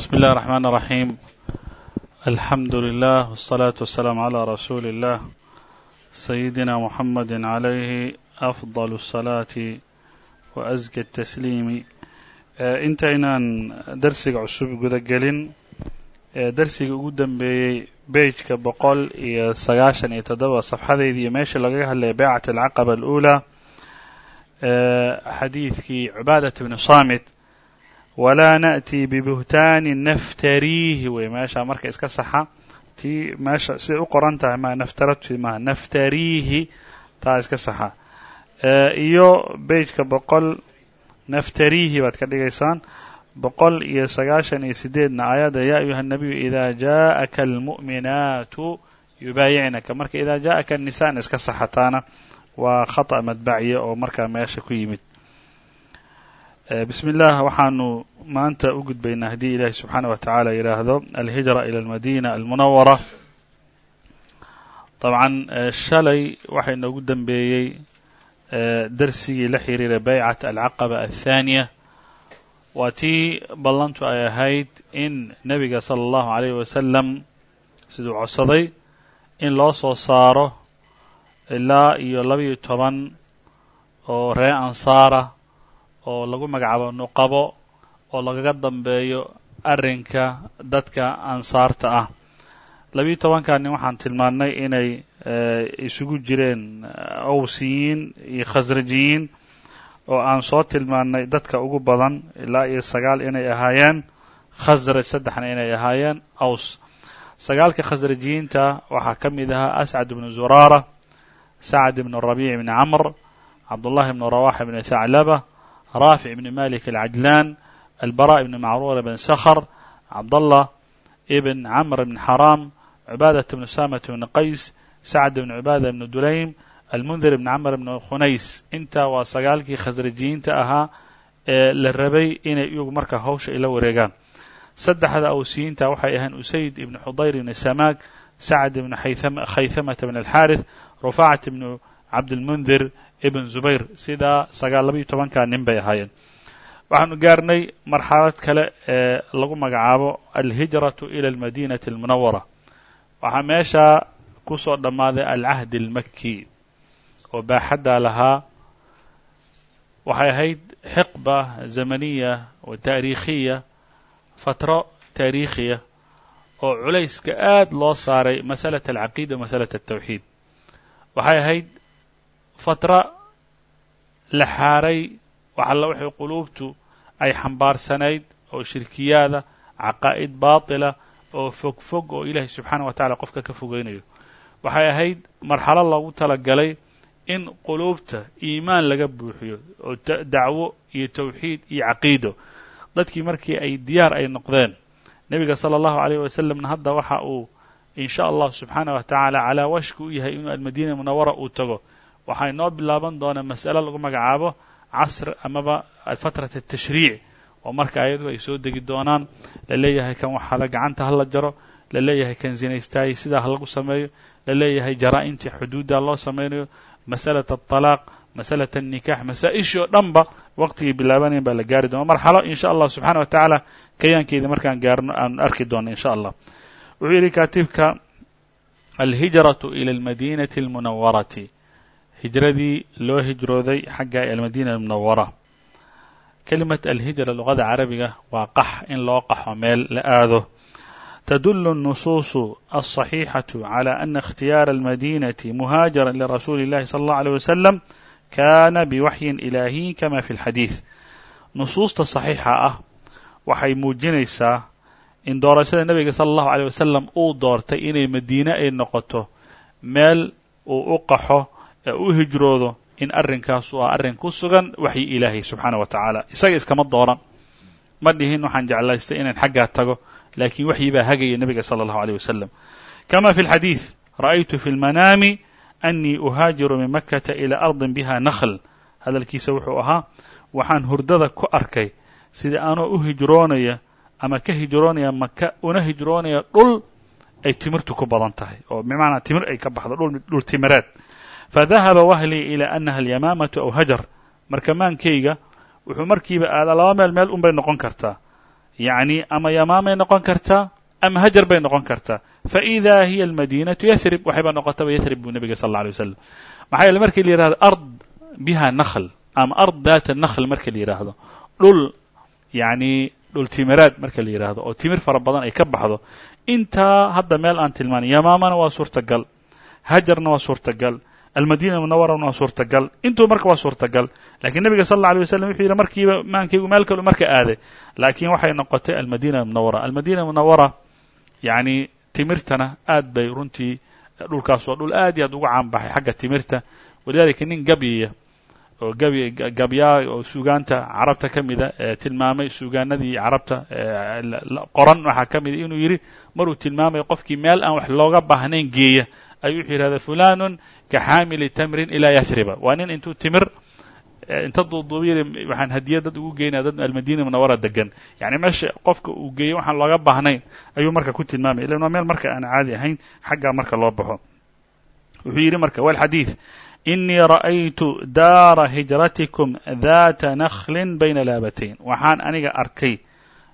بسم الله الرحمن الرحيم الحمد لله والصلاة والسلام على رسول الله سيدنا محمد عليه أفضل الصلاة وأزكى التسليم intaynaan darsiga cusub guda gelin darsiga ugu dambeeyey beijka boqol iyo sagaashan iyo toddoba safxadeydii iyo meesha lagaga hadlaya beycat alcaqaba alأulى xadiidkii cubaadat bni samit walaa na'tii bibuhtaanin naftariihi wey meeshaa marka iska saxa tii meesha siday u qoran tahay ma naftaratu maaha naftariihi taa iska saxa iyo beijka boqol naftariihi baad ka dhigaysaan boqol iyo sagaashan iyo sideedna aayadda yaa ayuha nabiyu idaa jaa'aka almu'minaatu yubaayicinaka marka idaa jaa'aka nisaan iska saxa taana waa khata madbacye oo markaa meesha ku yimid bismi اllah waxaanu maanta u gudbaynaa haddii ilahi subxaanaه wa tacaala yidhaahdo alhijra ilى اlmadina almunawara dabcan shalay waxaa inoogu dambeeyey darsigii la xiriira baycat alcaqaba aلthaaniya waa tii ballantu ay ahayd in nebiga salى اllahu عalayh wasalam siduu codsaday in loo soo saaro ilaa iyo laba-iyo toban oo ree ansaara oo lagu magacaabo nuqabo oo lagaga dambeeyo arrinka dadka ansaarta ah. Labiiyo tobankaa waxaan tilmaannay inay isugu jireen awsiyiin iyo khasrajiyiin oo aan soo tilmaannay dadka ugu badan ilaa iyo sagaal inay ahaayeen khasraj saddexna inay ahaayeen aws. Sagaalka khasrajiyiinta waxaa ka mid ahaa ascad bnu zuraara sacd bn rabiic bni camr cabdullahi bn rawaxa bni thaclaba raafic bni malik alcajlaan albara bni macruura bn sakhr cabdallah ibn camr bn xaraam cubaadat bn samat bn qays sacd bn cubaada bn dulaym almundir bn camr bn khunays intaa waa sagaalkii khasrajiyiinta ahaa ee la rabay inay iyagu markaa hawsha ila wareegaan saddexda awsiyiinta waxay ahayn usayd ibn xudayr ibn samaag sacd ibn khayhamata bn alxaarith rufacat ibnu cabdilmundir ibn zubayr sidaa sagaal labayo tobankaa nin bay ahaayeen. Waxaanu gaarnay marxalad kale ee lagu magacaabo alhijratu ila almadinati almunawara waxaa meeshaa ku soo dhammaaday alcahdi almaki oo baaxaddaa lahaa. Waxay ahayd xiqba zamaniya wa taariikhiya fatro taariikhiya oo culayska aad loo saaray masalat alcaqiida masalat altawxiid waxay ahayd fatra la xaaray waxalla waxay quluubtu ay xambaarsanayd oo shirkiyaada caqaa'id baatila oo fog fog oo ilaahay subxaana wa tacala qofka ka fogeynayo. Waxay ahayd marxalo loogu talagalay in quluubta iimaan laga buuxiyo oo dacwo iyo tawxiid iyo caqiido. Dadkii markii ay diyaar ay noqdeen nebiga sala allahu alayh wasalamna hadda waxa uu in sha allah subxaana wa tacaala calaa washki u yahay inuu almadiina munawara uu tago waxaa inoo bilaaban doonaa mas'alo lagu magacaabo casr amaba fatrat atashriic oo marka ayadu ay soo degi doonaan la leeyahay kan waxaala gacanta ha la jaro la leeyahay kan zinaystaayey sidaa ha lagu sameeyo la leeyahay jaraa-imtii xuduudda loo sameynayo masalat aطalaaq masalat الnikax masaa-ishii oo dhanba waqtigii bilaabanayn baa la gaari doona marxalo in sha allah subxana wa tacaala kayaankeeda markaan gaarno aanu arki doono in sha allah wuxuu yidhi kaatibka alhijraة ilى اlmadinaةi اlmunawarati hijradii loo hijrooday xagga almadina اlmunawara kelimat alhijra luqada carabiga waa qax in loo qaxo meel la aado تدل النصوص الصحيحة على أن اختيار المدينة مهاجرا لرسول الله صلى الله عليه وسلم كان بوحي إلهي كما في الحديث نصuusta صaxiixa ah waxay muujinaysaa in doorashada nebiga sala allahu aleyh wasalam uu doortay inay madiine ay noqoto meel uu u qaxo ee u hijroodo in arrinkaasu ah arrin ku sugan waxyi ilaahay subxaana wa tacaala. Isaga iskama dooran. Ma dhihin waxaan jeclaystay inaan xaggaa tago laakiin waxyi baa hagaya nebiga sala allahu aleyh wasalam kama fi lxadiid ra'aytu fi lmanaami annii uhaajiru min makkata ilaa ardin biha nakhl. Hadalkiisa wuxuu ahaa waxaan hurdada ku arkay sida anoo u hijroonaya ama ka hijroonaya maka una hijroonaya dhul ay timirtu ku badan tahay. Oo bimacnaa timir ay ka baxdo dhul dhul timireed fadahaba wahlii ilaa annaha alyamaamatu aw hajar marka maankayga wuxuu markiiba aadaa laba meel meel un bay noqon kartaa yacni ama yamaamay noqon kartaa ama hajar bay noqon kartaa faidaa hiya almadiinatu yasrib waxayba noqotaba yasrib buu nebiga sal alla alay wasalam maxaa yeele markii la yihahdo ard biha nakhl ama ard daata nakhl markii la yidhaahdo dhul yacni dhul timiraad marka la yidhaahdo oo timir fara badan ay ka baxdo intaa hadda meel aan tilmaanay yamaamana waa suurtagal hajarna waa suurtagal almadina munawarana waa suurtagal. Intuu marka waa suurtagal. Lakiin nebiga sal alla alay waslam wuxuu yidhi markiiba maankaygu meel kalu marka aaday. Laakiin waxay noqotay almadina munawara almadina munawara yacni timirtana aad bay runtii dhulkaas waa dhul aad iyo aad uga caanbaxay xagga timirta. Walidalika nin gabyaya oo gaby gabyaa oo suugaanta carabta ka mida tilmaamay suugaanadii carabta qoran waxaa ka mida inuu yidhi maruu tilmaamay qofkii meel aan wax looga baahnayn geeya ayuu wuxuu yidhahda fulanun ka xaamili tamrin ilaa yathriba waa nin intuu timir inta duuduubiya waxaan hadiya dad ugu geynaya dad almadina munawara degan yani meesha qofka uu geeyey waxaan looga baahnayn. Ayuu marka ku tilmaamaya ilan waa meel marka aan caadi ahayn xaggaa marka loo baxo. Wuxuu yidhi marka walxadiid inii ra'aytu daara hijratikum daata nakhlin bayna laabatayn waxaan aniga arkay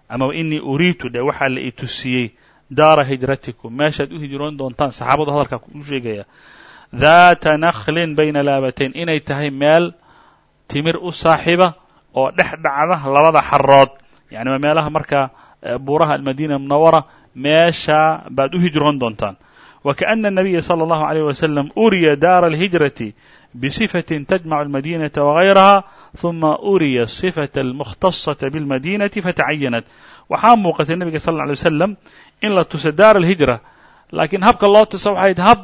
ama inii uriitu dhe waxaa la i daara hijratikum meeshaad u hijroon doontaan saxaabadu hadalkaa u sheegaya daata nakhlin bayna laabatayn inay tahay meel timir u saaxiiba oo dhex dhacda labada xarood yani waa meelaha markaa buuraha almadina munawara meesha baad u hijroon doontaan وكأن النبي صلى الله عليه وسلم أري دار الهجرة بصفة تجمع المدينة وغيرها ثم أري الصفة المختصة بالمدينة فتعينت waxaa muuqatay nebiga sal lla alay wasalam in la tuso daar alhijra laakiin habka loo tuso waxay hab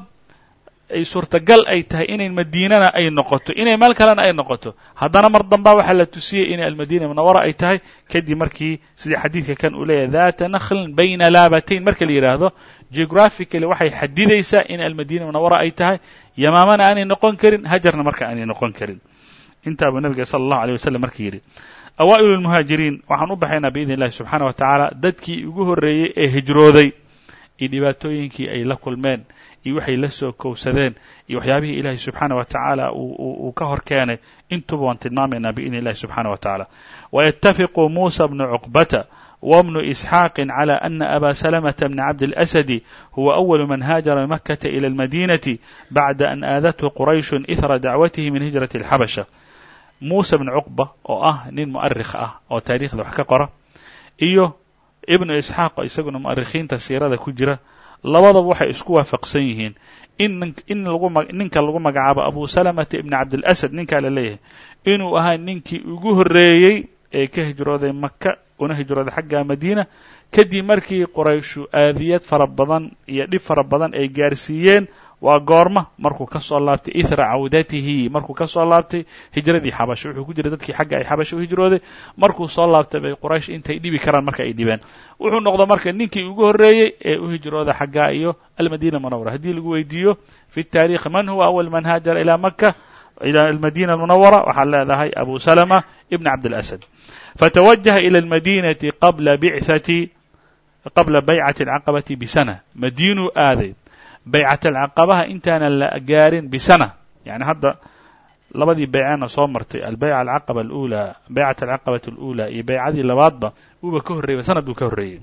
ay suurtagal ay tahay inay madiinana ay noqoto inay meel kalena ay noqoto. Haddana mar dambaa waxaa la tusiyey inay almadina munawara ay tahay kadib markii sidii xadiidka kan uu leeyahay daata nakhlin bayna laabatayn. Marka la yidhaahdo geographically waxay xadidaysaa in almadina munawara ay tahay yamaamana aanay noqon karin hajarna marka aanay noqon karin. Intaabuu nabiga sala allahu alيyh wasalam marka yidhi awaa'ilu lmuhaajiriin waxaan u baxaynaa biidn illahi subxaana wa tacaala dadkii ugu horreeyey ee hijrooday iyo dhibaatooyinkii ay la kulmeen iyo waxay la soo kowsadeen iyo waxyaabihii ilaahay subxaana wa tacaala uu ka hor keenay intuba waan tilmaamaynaa biidn illahi subxaana wa tacaala wayatafiqu muusa bnu cuqbata وبن إسحاق على أن أبا سلمة بن عبد الأسد هو أول من هاجر من مكة إلى المدينة بعد أن آذته قريش إثر دعوته من هجرة الحبشة muuse bn cuqba oo ah nin mu'arikh ah oo taariikhda wax ka qora iyo ibnu isxaaq isaguna mu'arikhiinta siirada ku jira labadaba waxay isku waafaqsan yihiin. In in lagu ninka lagu magacaabo abu salamata ibni cabdilasad ninkaa la leeyahay inuu ahaa ninkii ugu horreeyey ee ka hijrooday maka una hijrooday xagga madiina kadib markii qurayshu aadiyad fara badan iyo dhib fara badan ay gaarsiiyeen waa goorma markuu ka soo laabtay ithra cawdatihi markuu ka soo laabtay hijradii xabasho wuxuu ku jiray dadkii xagga ay xabasho u hijrooday markuu soo laabtay bay quraysh intay dhibi karaan marka ay dhibeen. Wuxuu noqdo marka ninkii ugu horreeyey ee u hijrooda xaggaa iyo almadina munawara haddii lagu weydiiyo fi taarikhi man huwa awal man haajara ilaa maka ilى almadina almunawara waxaad leedahay abu salama ibn cabdilasad fatwajaha ilى almadinati qabla bicati qabla baycati alcaqabati bisana madiinuu aaday baycat alcaqabaha intaanan la gaarin bisana yani hadda labadii baycana soo martay albayca alcaqaba alula baycat alcaqabati alula iyo baycadii labaadba uuba ka horreeyay sanad buu ka horreeyey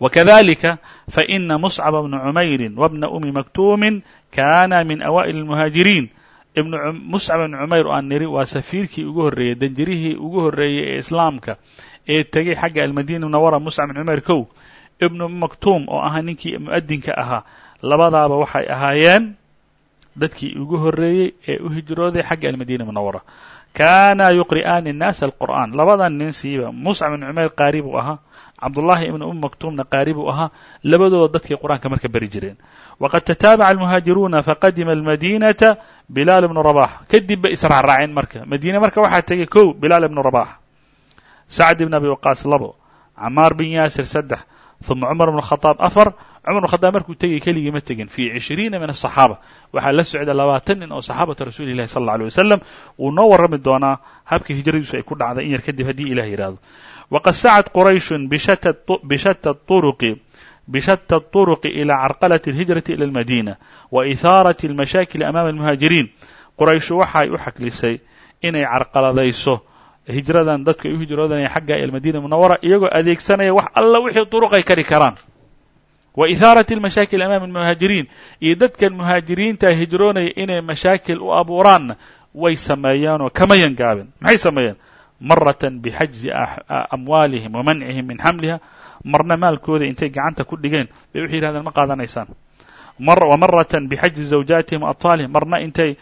وkذلika faإna مصcب بن عmayri وبna أmi maktuumi kana min awa'il الmuhaajiriin muscab ibn cumayr oo aan niri waa safiirkii ugu horreeyey danjirihii ugu horreeyey ee islaamka ee tegey xagga almadina munawara muscab ibn cumayr kow. Ibnu maktuum oo ahaa ninkii mu'adinka ahaa labadaaba waxay ahaayeen dadkii ugu horreeyey ee u hijrooday xagga almadina munawara kana yuqri'aani الnaasa alqur'an labadan nin siiba muscab ibn cumayr qaari buu ahaa cabdullahi ibnu um maktuumna qaari buu ahaa labadooda dadkay qur'aanka marka beri jireen. Waqad tataabaca almuhaajiruuna faqadima almadinata bilaal ibnu rabax kadib bay israacraaceen marka. Madiine marka waxaa tegay kow bilaal ibnu rabax sacd ibn abi waqaas labo camaar bin yaasir saddex uma cumar bn khadaab afar cumar khadaab markuu tegay keligii ma tegin. Fii cishriina min asaxaaba waxaa la socda labaatan nin oo saxaabata rasuuli illahi sal alla alay wasalam wuu noo warrami doonaa habka hijradiisu ay ku dhacday in yar kadib haddii ilah yidhaahdo waqad sacad qurayshun bishata turuqi ila carqalati alhijrati ila almadiina wa ihaarati almashaakil amaama almuhaajiriin. Qurayshu waxaay u xaklisay inay carqaladayso hijradan dadka ay u hijroodanayan xagga ee almadiina munawara iyagoo adeegsanaya wax alla wixii duruqay kari karaan wa ihaarati almashaakil amaama almuhaajiriin iyo dadkan muhaajiriinta hijroonaya inay mashaakil u abuuraanna way sameeyeenoo kama yangaabin maxay sameeyeen maratan bixajzi amwaalihim wa mancihim min xamliha marna maalkooda intay gacanta ku dhigeen bay waxay yihahdeen ma qaadanaysaan wa maratan bixajzi zawjaatihim wa atfaalihim marna intay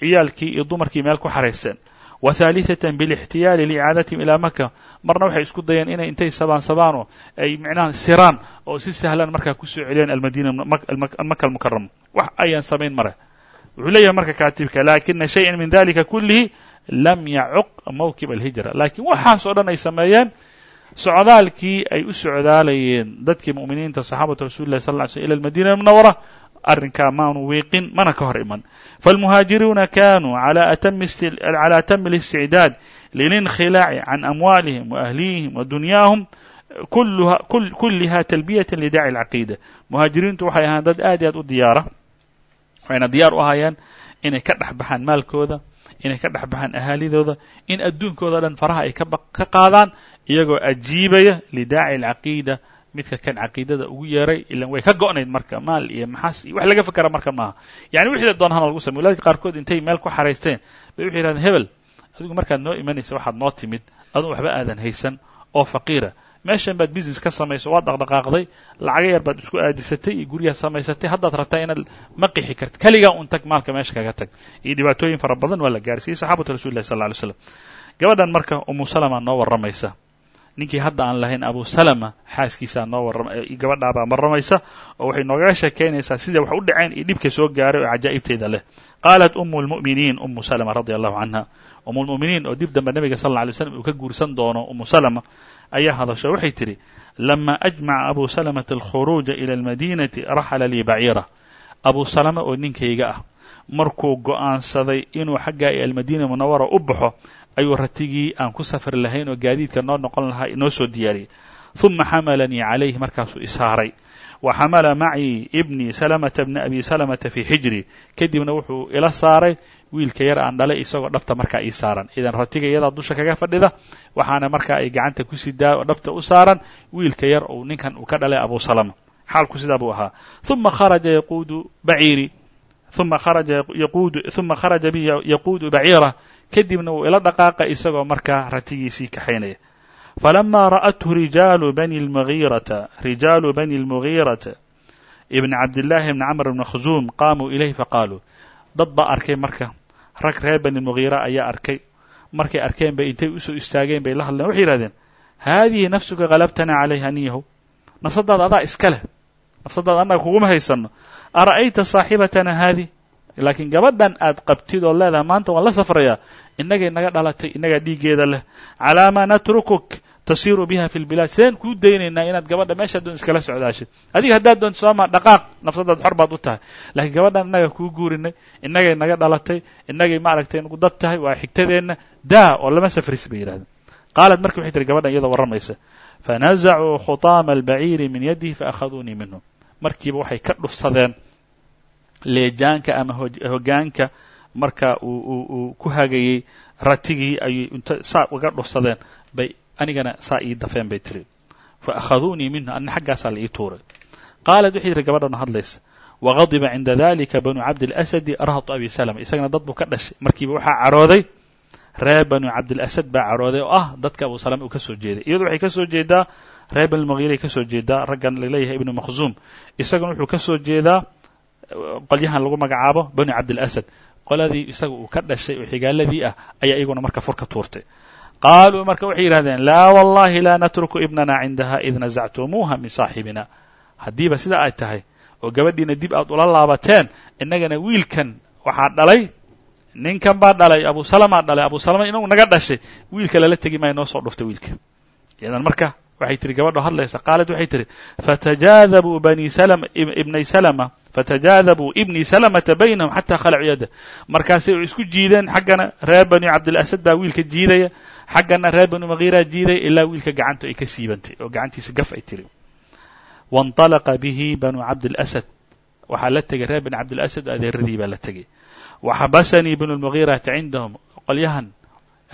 ciyaalkii iyo dumarkii meel ku xaraysteen wa haaliثatan bilاxtiyaali liicaadatihim ilaa maka marna waxay isku dayeen inay intay sabaan sabaanoo ay micnaha siraan oo si sahlan markaa kusoo celiyaan almadina maka almukarama wax ayaan samayn mare wuxuu leeyahay marka kaatibka laakina shayئa min dalika kulihi lam yacuq mawkib alhijra laakiin waxaas oo dhan ay sameeyeen socdaalkii ay u socdaalayeen dadkii mu'miniinta saxaabatu rasuli lah sal ly slm ila almadina munawara arrinkaa maanu wiiqin mana ka hor iman faاlmuhaajiruuna kanuu calى atami اlisticdaad lilinkhilaaci can amwaalihim waahliyihim wa dunyaahum kulliha talbiyata lidaci اlcaqiida muhaajiriintu waxay ahaan dad aad iyo aad u diyaara waxayna diyaar u ahaayeen inay ka dhex baxaan maalkooda inay ka dhex baxaan ahaalidooda in adduunkooda dhan faraha ay ka qaadaan iyagoo ajiibaya lidaaci alcaqiida midka kan caqiidada ugu yeeray ilan way ka go'nayd marka maal iyo maxaas iyo wax laga fakera marka maaha. Yani wixii la doonahana lagu samey walaadka qaarkood intay meel ku xaraysteen bay waxay yihahdeen hebel adigu markaad noo imanaysa waxaad noo timid aduu waxba aadan haysan oo faqiira. Meeshan baad business ka samayso waad dhaqdhaqaaqday lacaga yar baad isku aadisatay iyo guryaha samaysatay haddaad rabtaa inaad ma qixi kartid. Keligaa un tag maalka meesha kaga tag. Iyo dhibaatooyin fara badan waa la gaarsiiyey saxaabatu rasuli lah sal lla alay slam gabadhan marka umu salama noo warramaysa ninkii hadda aan lahayn abu salama xaaskiisaa noo warrama gabadhaabaa warramaysa oo waxay noogaga sheekaynaysaa sida wax u dhaceen iyo dhibka soo gaaray oo cajaa'ibteeda leh. Qaalat umu lmu'miniin umu salama radia allahu canha umu lmu'miniin oo dib dambe nebiga sal alla alay slam uu ka guursan doono umu salama ayaa hadasho waxay tidhi lama ajmaca abu salamata alkhuruuja ila almadinati raxala lii baciira. Abu salama oo ninkayga ah markuu go'aansaday inuu xaggaa iyo almadiina munawara u baxo ayuu ratigii aan ku safri lahayn oo gaadiidka noo noqon lahaa inoo soo diyaariyey ثuma xamalanii calayhi markaasuu ishaaray wa xamala macii ibnii salamata bna abi salamata fii xijri kadibna wuxuu ila saaray wiilka yar aan dhalay isagoo dhabta markaa ii saaran. Idan ratiga iyadaa dusha kaga fadhida waxaana markaa ay gacanta ku sidaa oo dhabta u saaran wiilka yar uu ninkan uu ka dhalay abu salama xaalku sidaa buu ahaa. ثuma kharaja yaquudu baciiri uma kharaja yaquudu uma kharaja bi yaquudu baciira kadibna wuu ila dhaqaaqa isagoo markaa ratigiisii kaxaynaya. Falama ra'athu rijaalu bani lmugiirata rijaalu bani lmugiirata ibn cabdillaahi bni camr bni khuzuum qaamuu ilayhi faqaaluu dad baa arkay marka rag reer bani mugiira ayaa arkay. Markay arkeen bay intay u soo istaageen bay la hadleen waxay yihahdeen haadihi nafsuka galabtana calayha niyahow nafsadaada adaa iska leh nafsadaada annaga kuguma haysanno. Ara'ayta saaxibatana haadih laakiin gabadhan aad qabtid oo leedahay maanta waan la safrayaa. Innagay naga dhalatay innagaa dhiiggeeda leh. Calaa maa natrukuk tasiiru biha fi lbilaad sideen kuu daynaynaa inaad gabadha meeshaa doon iskala socdaashid adiga haddaad doonto sooma dhaqaaq nafsadaad xor baad u tahay. Laakiin gabadhan innaga kuu guurinay innagay naga dhalatay innagay maaragtay nagu dad tahay waa xigtadeenna. Daa oo lama safris bay yidhahdeen. Qaalat markii waxay tihi gabadhan iyadoo warramaysa. Fanazacuu khutaama albaciiri min yadihi faakhaduunii minhu markiiba waxay ka dhufsadeen leejaanka ama hoggaanka marka uu ku hagayey ratigii ayay inta saa uga dhufsadeen bay anigana saa ii dafeen bay tiri. Fa akhaduunii minhu anna xaggaasaa la ii tuuray. Qaalat waxay tihi gabadhana hadlaysa. Wagadiba cinda dalika banu cabdilasadi rahatu abi salama. Isagana dad buu ka dhashay. Markiiba waxaa carooday reer banu cabdilasad baa carooday oo ah dadka abu salama uu ka soo jeeday. Iyadu waxay ka soo jeedaa reer bani lmugiiray ka soo jeedaa raggan la leeyahay ibnu makhzuum isaguna wuxuu ka soo jeedaa qolyahan lagu magacaabo banu cabdilasad. Qoladii isaga uu ka dhashay oo xigaaladii ah ayaa iyaguna marka fur ka tuurtay. Qaaluu marka waxay yidhahdeen laa wallahi laa natruku ibnana cindaha id nasactumuuha min saaxibina haddiiba sidaa ay tahay oo gabadhiina dib aad ula laabateen innagana wiilkan waxaa dhalay ninkan baa dhalay abu salamaa dhalay abu salama inagu naga dhashay wiilka lala tegi maayo noo soo dhuftay wiilka. Idan marka waxay tihi gabadho hadlaysa qaalad waxay tihi fatajaadabuu bani salama ibnay salama fatadaadabuu ibni salamata baynahum xataa khalacu yadda markaasay u isku jiideen xaggana reer bani cabdilasad baa wiilka jiidaya xaggana reer bani makhiiraa jiidaya ilaa wiilka gacantu ay ka siibantay oo gacantiisa gaf ay tiri wainطalaqa bihi banu cabdilasad waxaa la tegay reer bani cabdilasad adeeradii baa la tegay waxabasanii bnu lmughiirata cindahum qolyahan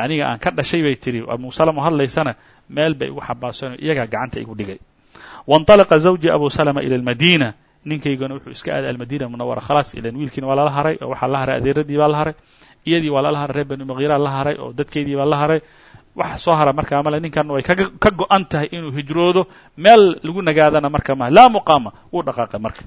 aniga aan ka dhashay bay tiri abu salama hadlaysana meel bay igu xabaasano iyagaa gacanta igu dhigay wainطalaqa zawji abu salama ila almadiina ninkaygana wuxuu iska aaday almadina munawara khalaas ilan wiilkiina waa lala haray oo waxaa la haray adeeradii baa la haray iyadii waa lala haray reer bani mugiira la haray oo dadkeydii baa la haray. Wax soo hara markaa male ninkan way ka go-an tahay inuu hijroodo meel lagu nagaadana marka ma laa muqaama wuu dhaqaaqay marka.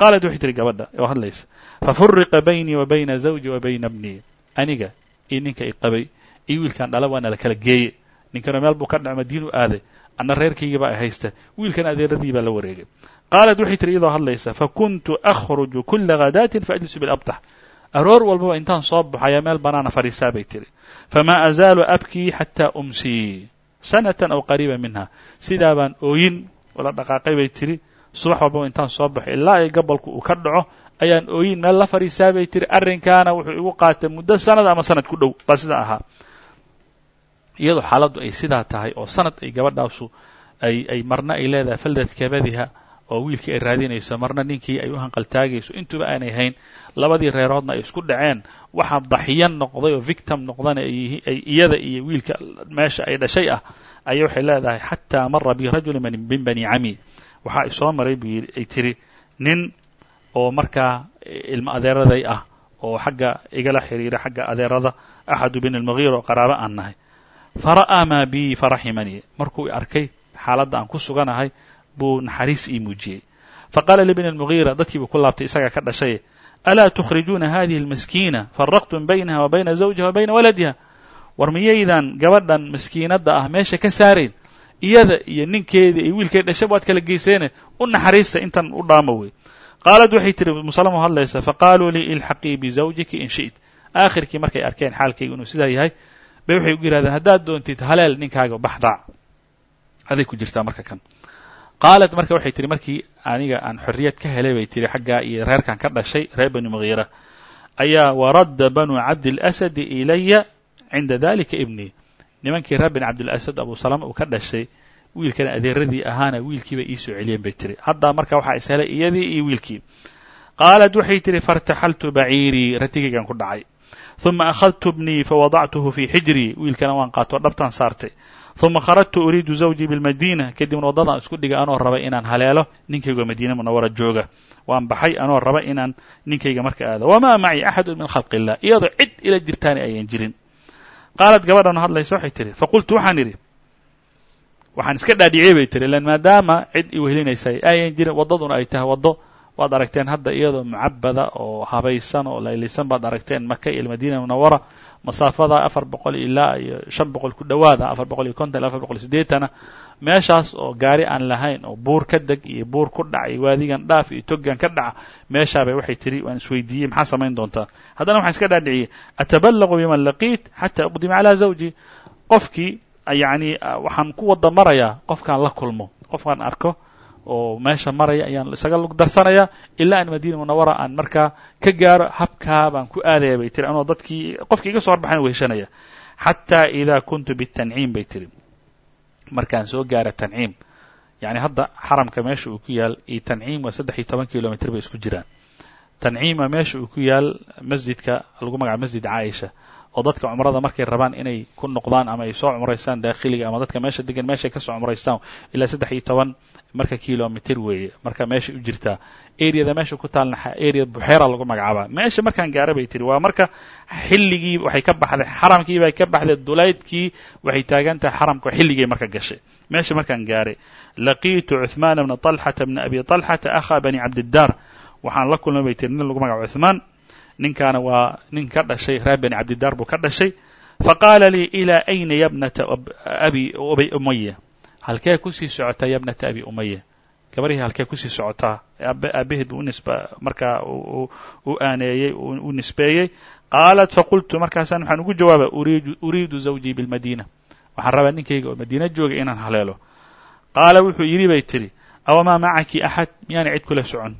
Qaalat waxay tihi gabadha oo hadlaysa fafuriqa baynii wa bayna zawji wa bayna bnii aniga iyo ninka i qabay iyo wiilkan dhala waana la kala geeye ninkana meel buu ka dhaco madiinu aaday anna reerkaygii baa haysta. Wiilkan adeeradii baa la wareegay qaalat waxay tihi iyadoo hadlaysa fakuntu akhruju kula ghadaatin faajlisu bilabtax aroor walbaba intaan soo baxo ayaa meel banaana fadhiisaa bay tihi famaa azaalu abkii xataa umsii sanatan aw qariiba minha sidaa baan ooyin wala dhaqaaqay bay tihi subax walbaba intaan soo baxo ilaa ay gabolku uu ka dhaco ayaan ooyin meel la fadhiisaa bay tihi arrinkaana wuxuu igu qaatay muddo sanad ama sanad ku dhow baa sidaa ahaa iyadoo xaaladdu ay sidaa tahay oo sanad ay gabadhaasu ay ay marna ay leedahay faldad kabadiha oo wiilkii ay raadinayso marna ninkii ay u hanqaltaagayso intuba aanay hayn labadii reeroodna ay isku dhaceen. Waxaa daxiyan noqday oo victim noqdana ay iyada iyo wiilka meesha ay dhashay ah ayay waxay leedahay xataa mara bi rajuli min bani cami. Waxaa isoo maray buu yidhi ay tiri nin oo markaa ilmo adeeraday ah oo xagga igala xiriira xagga adeerada axadu bin almugiira oo qaraabo aan nahay. Fara'aa maa bii faraximanii markuu arkay xaaladda aan ku suganahay buu naxariis ii muujiyey. Faqaala libni almugiira dadkiibuu ku laabtay isagaa ka dhashay alaa tukhrijuuna hadihi almaskiina faraqtum baynaha wa bayna zawjiha wa bayna waladiha. War miyaydan gabadhan maskiinadda ah meesha ka saarayn iyada iyo ninkeeda iyo wiilkay dhashay waad kala geyseene u naxariista intan u dhaamo wey. Qaalad waxay tihi musalamo hadlaysa faqaaluu lii ilxaqii bizawjiki in shi't aakhirkii markay arkeen xaalkayga inuu sidaa yahay bay waxay ugu yidhahdeen haddaad doontid haleel ninkaaga baxdaac aday ku jirtaa marka kan qaalat marka waxay tihi markii aniga aan xorriyad ka helay bay tihi xaggaa iyo reerkan ka dhashay reer bani mugiira ayaa waradda banuu cabdilasadi ilaya cinda dalika ibnii nimankii reer bani cabdilasad abu salama uu ka dhashay wiilkana adeeradii ahaana wiilkiiba ii soo celiyeen bay tihi haddaa marka waxaa is helay iyadii iyo wiilkii qaalat waxay tihi faاrtaxaltu baciirii ratigaygan ku dhacay ثuma akhadtu bnii fawadactuhu fii xijrii wiilkana waan qaato dhabtaan saartay ثuma kharajtu uriidu zawjii biاlmadina kadibna waddadaan isku dhigay anoo raba inaan haleelo ninkayga madiina munawara jooga. Waan baxay anoo raba inaan ninkayga marka aado. Wamaa macii axadu min khalqi illah iyadoo cid ila jirtaani ayan jirin. Qaalat gabadhan hadlaysa waxay tihi faqultu waxaan idhi waxaan iska dhaadhiciyey bay tihi lan maadaama cid i wehlinaysay ayan jirin waddaduna ay tahay waddo. Waad aragteen hadda iyadoo mucabada oo habaysan oo laylaysan baad aragteen maka iyo madiina munawara masaafada afar boqol ilaa iyo shan boqol ku dhowaada afar boqol iyo konton ila afar boqol sideetana meeshaas oo gaari aan lahayn oo buur ka deg iyo buur ku dhac iyo waadigan dhaaf iyo togan ka dhaca meeshaabay waxay tiri waan isweydiiyey maxaa samayn doontaa haddana waxaan iska dhaadhiciyey ataballaqu biman laqiit xataa uqdima calaa zawji. Qofkii yacni waxaan ku wada marayaa qofkaan la kulmo qofkaan arko oo meesha maraya ayaan isaga lug darsanaya ilaa aan madiina munawara aan markaa ka gaaro habkaa baan ku aadaya bay tiri anoo dadkii qofkii iga soo horbaxan weheshanaya xataa idaa kuntu bitanciim bay tiri. Markaan soo gaara tanciim yani hadda xaramka meesha uu ku yaal iyo tanciim waa saddex iyo toban kilomitr bay isku jiraan. Tanciima meesha uu ku yaal masjidka lagu magaca masjid caaisha oo dadka cumrada markay rabaan inay ku noqdaan ama ay soo cumraystaan daakhiliga ama dadka meesha degan meeshay ka soo cumraystaan ilaa saddex iyo toban marka kilomitr weeye marka meeshay u jirtaa areada meesha ku taalna area buxeera lagu magacaabaa meesha markaan gaara bay tiri waa marka xilligii waxay ka baxday xaramkii bay ka baxday dulaydkii waxay taagan tahay xaramka xilligay marka gashay meesha markaan gaaray laqiitu cuثmaan bna طalxata bna abi طalxata akhaa bani cabdiddaar waxaan la kulmay bay tiri nin lagu magaco cuثmaan ninkaana waa nin ka dhashay reer bani cabdidaar buu ka dhashay. Faqaala lii ilaa ayna yabnata abi umaya halkee ku sii socotaa yabnata abi umaya gabarihii halkee ku sii socotaa aabaheed buu unisba markaa u aaneeyey u nisbeeyey. Qaalat faqultu markaasaan waxaan ugu jawaaba uriidu zawjii bilmadiina. Waxaan rabaa ninkayga oo madiina jooga inaan haleelo. Qaala wuxuu yidhi bay tidhi awamaa macaki axad miyaana cid kula socon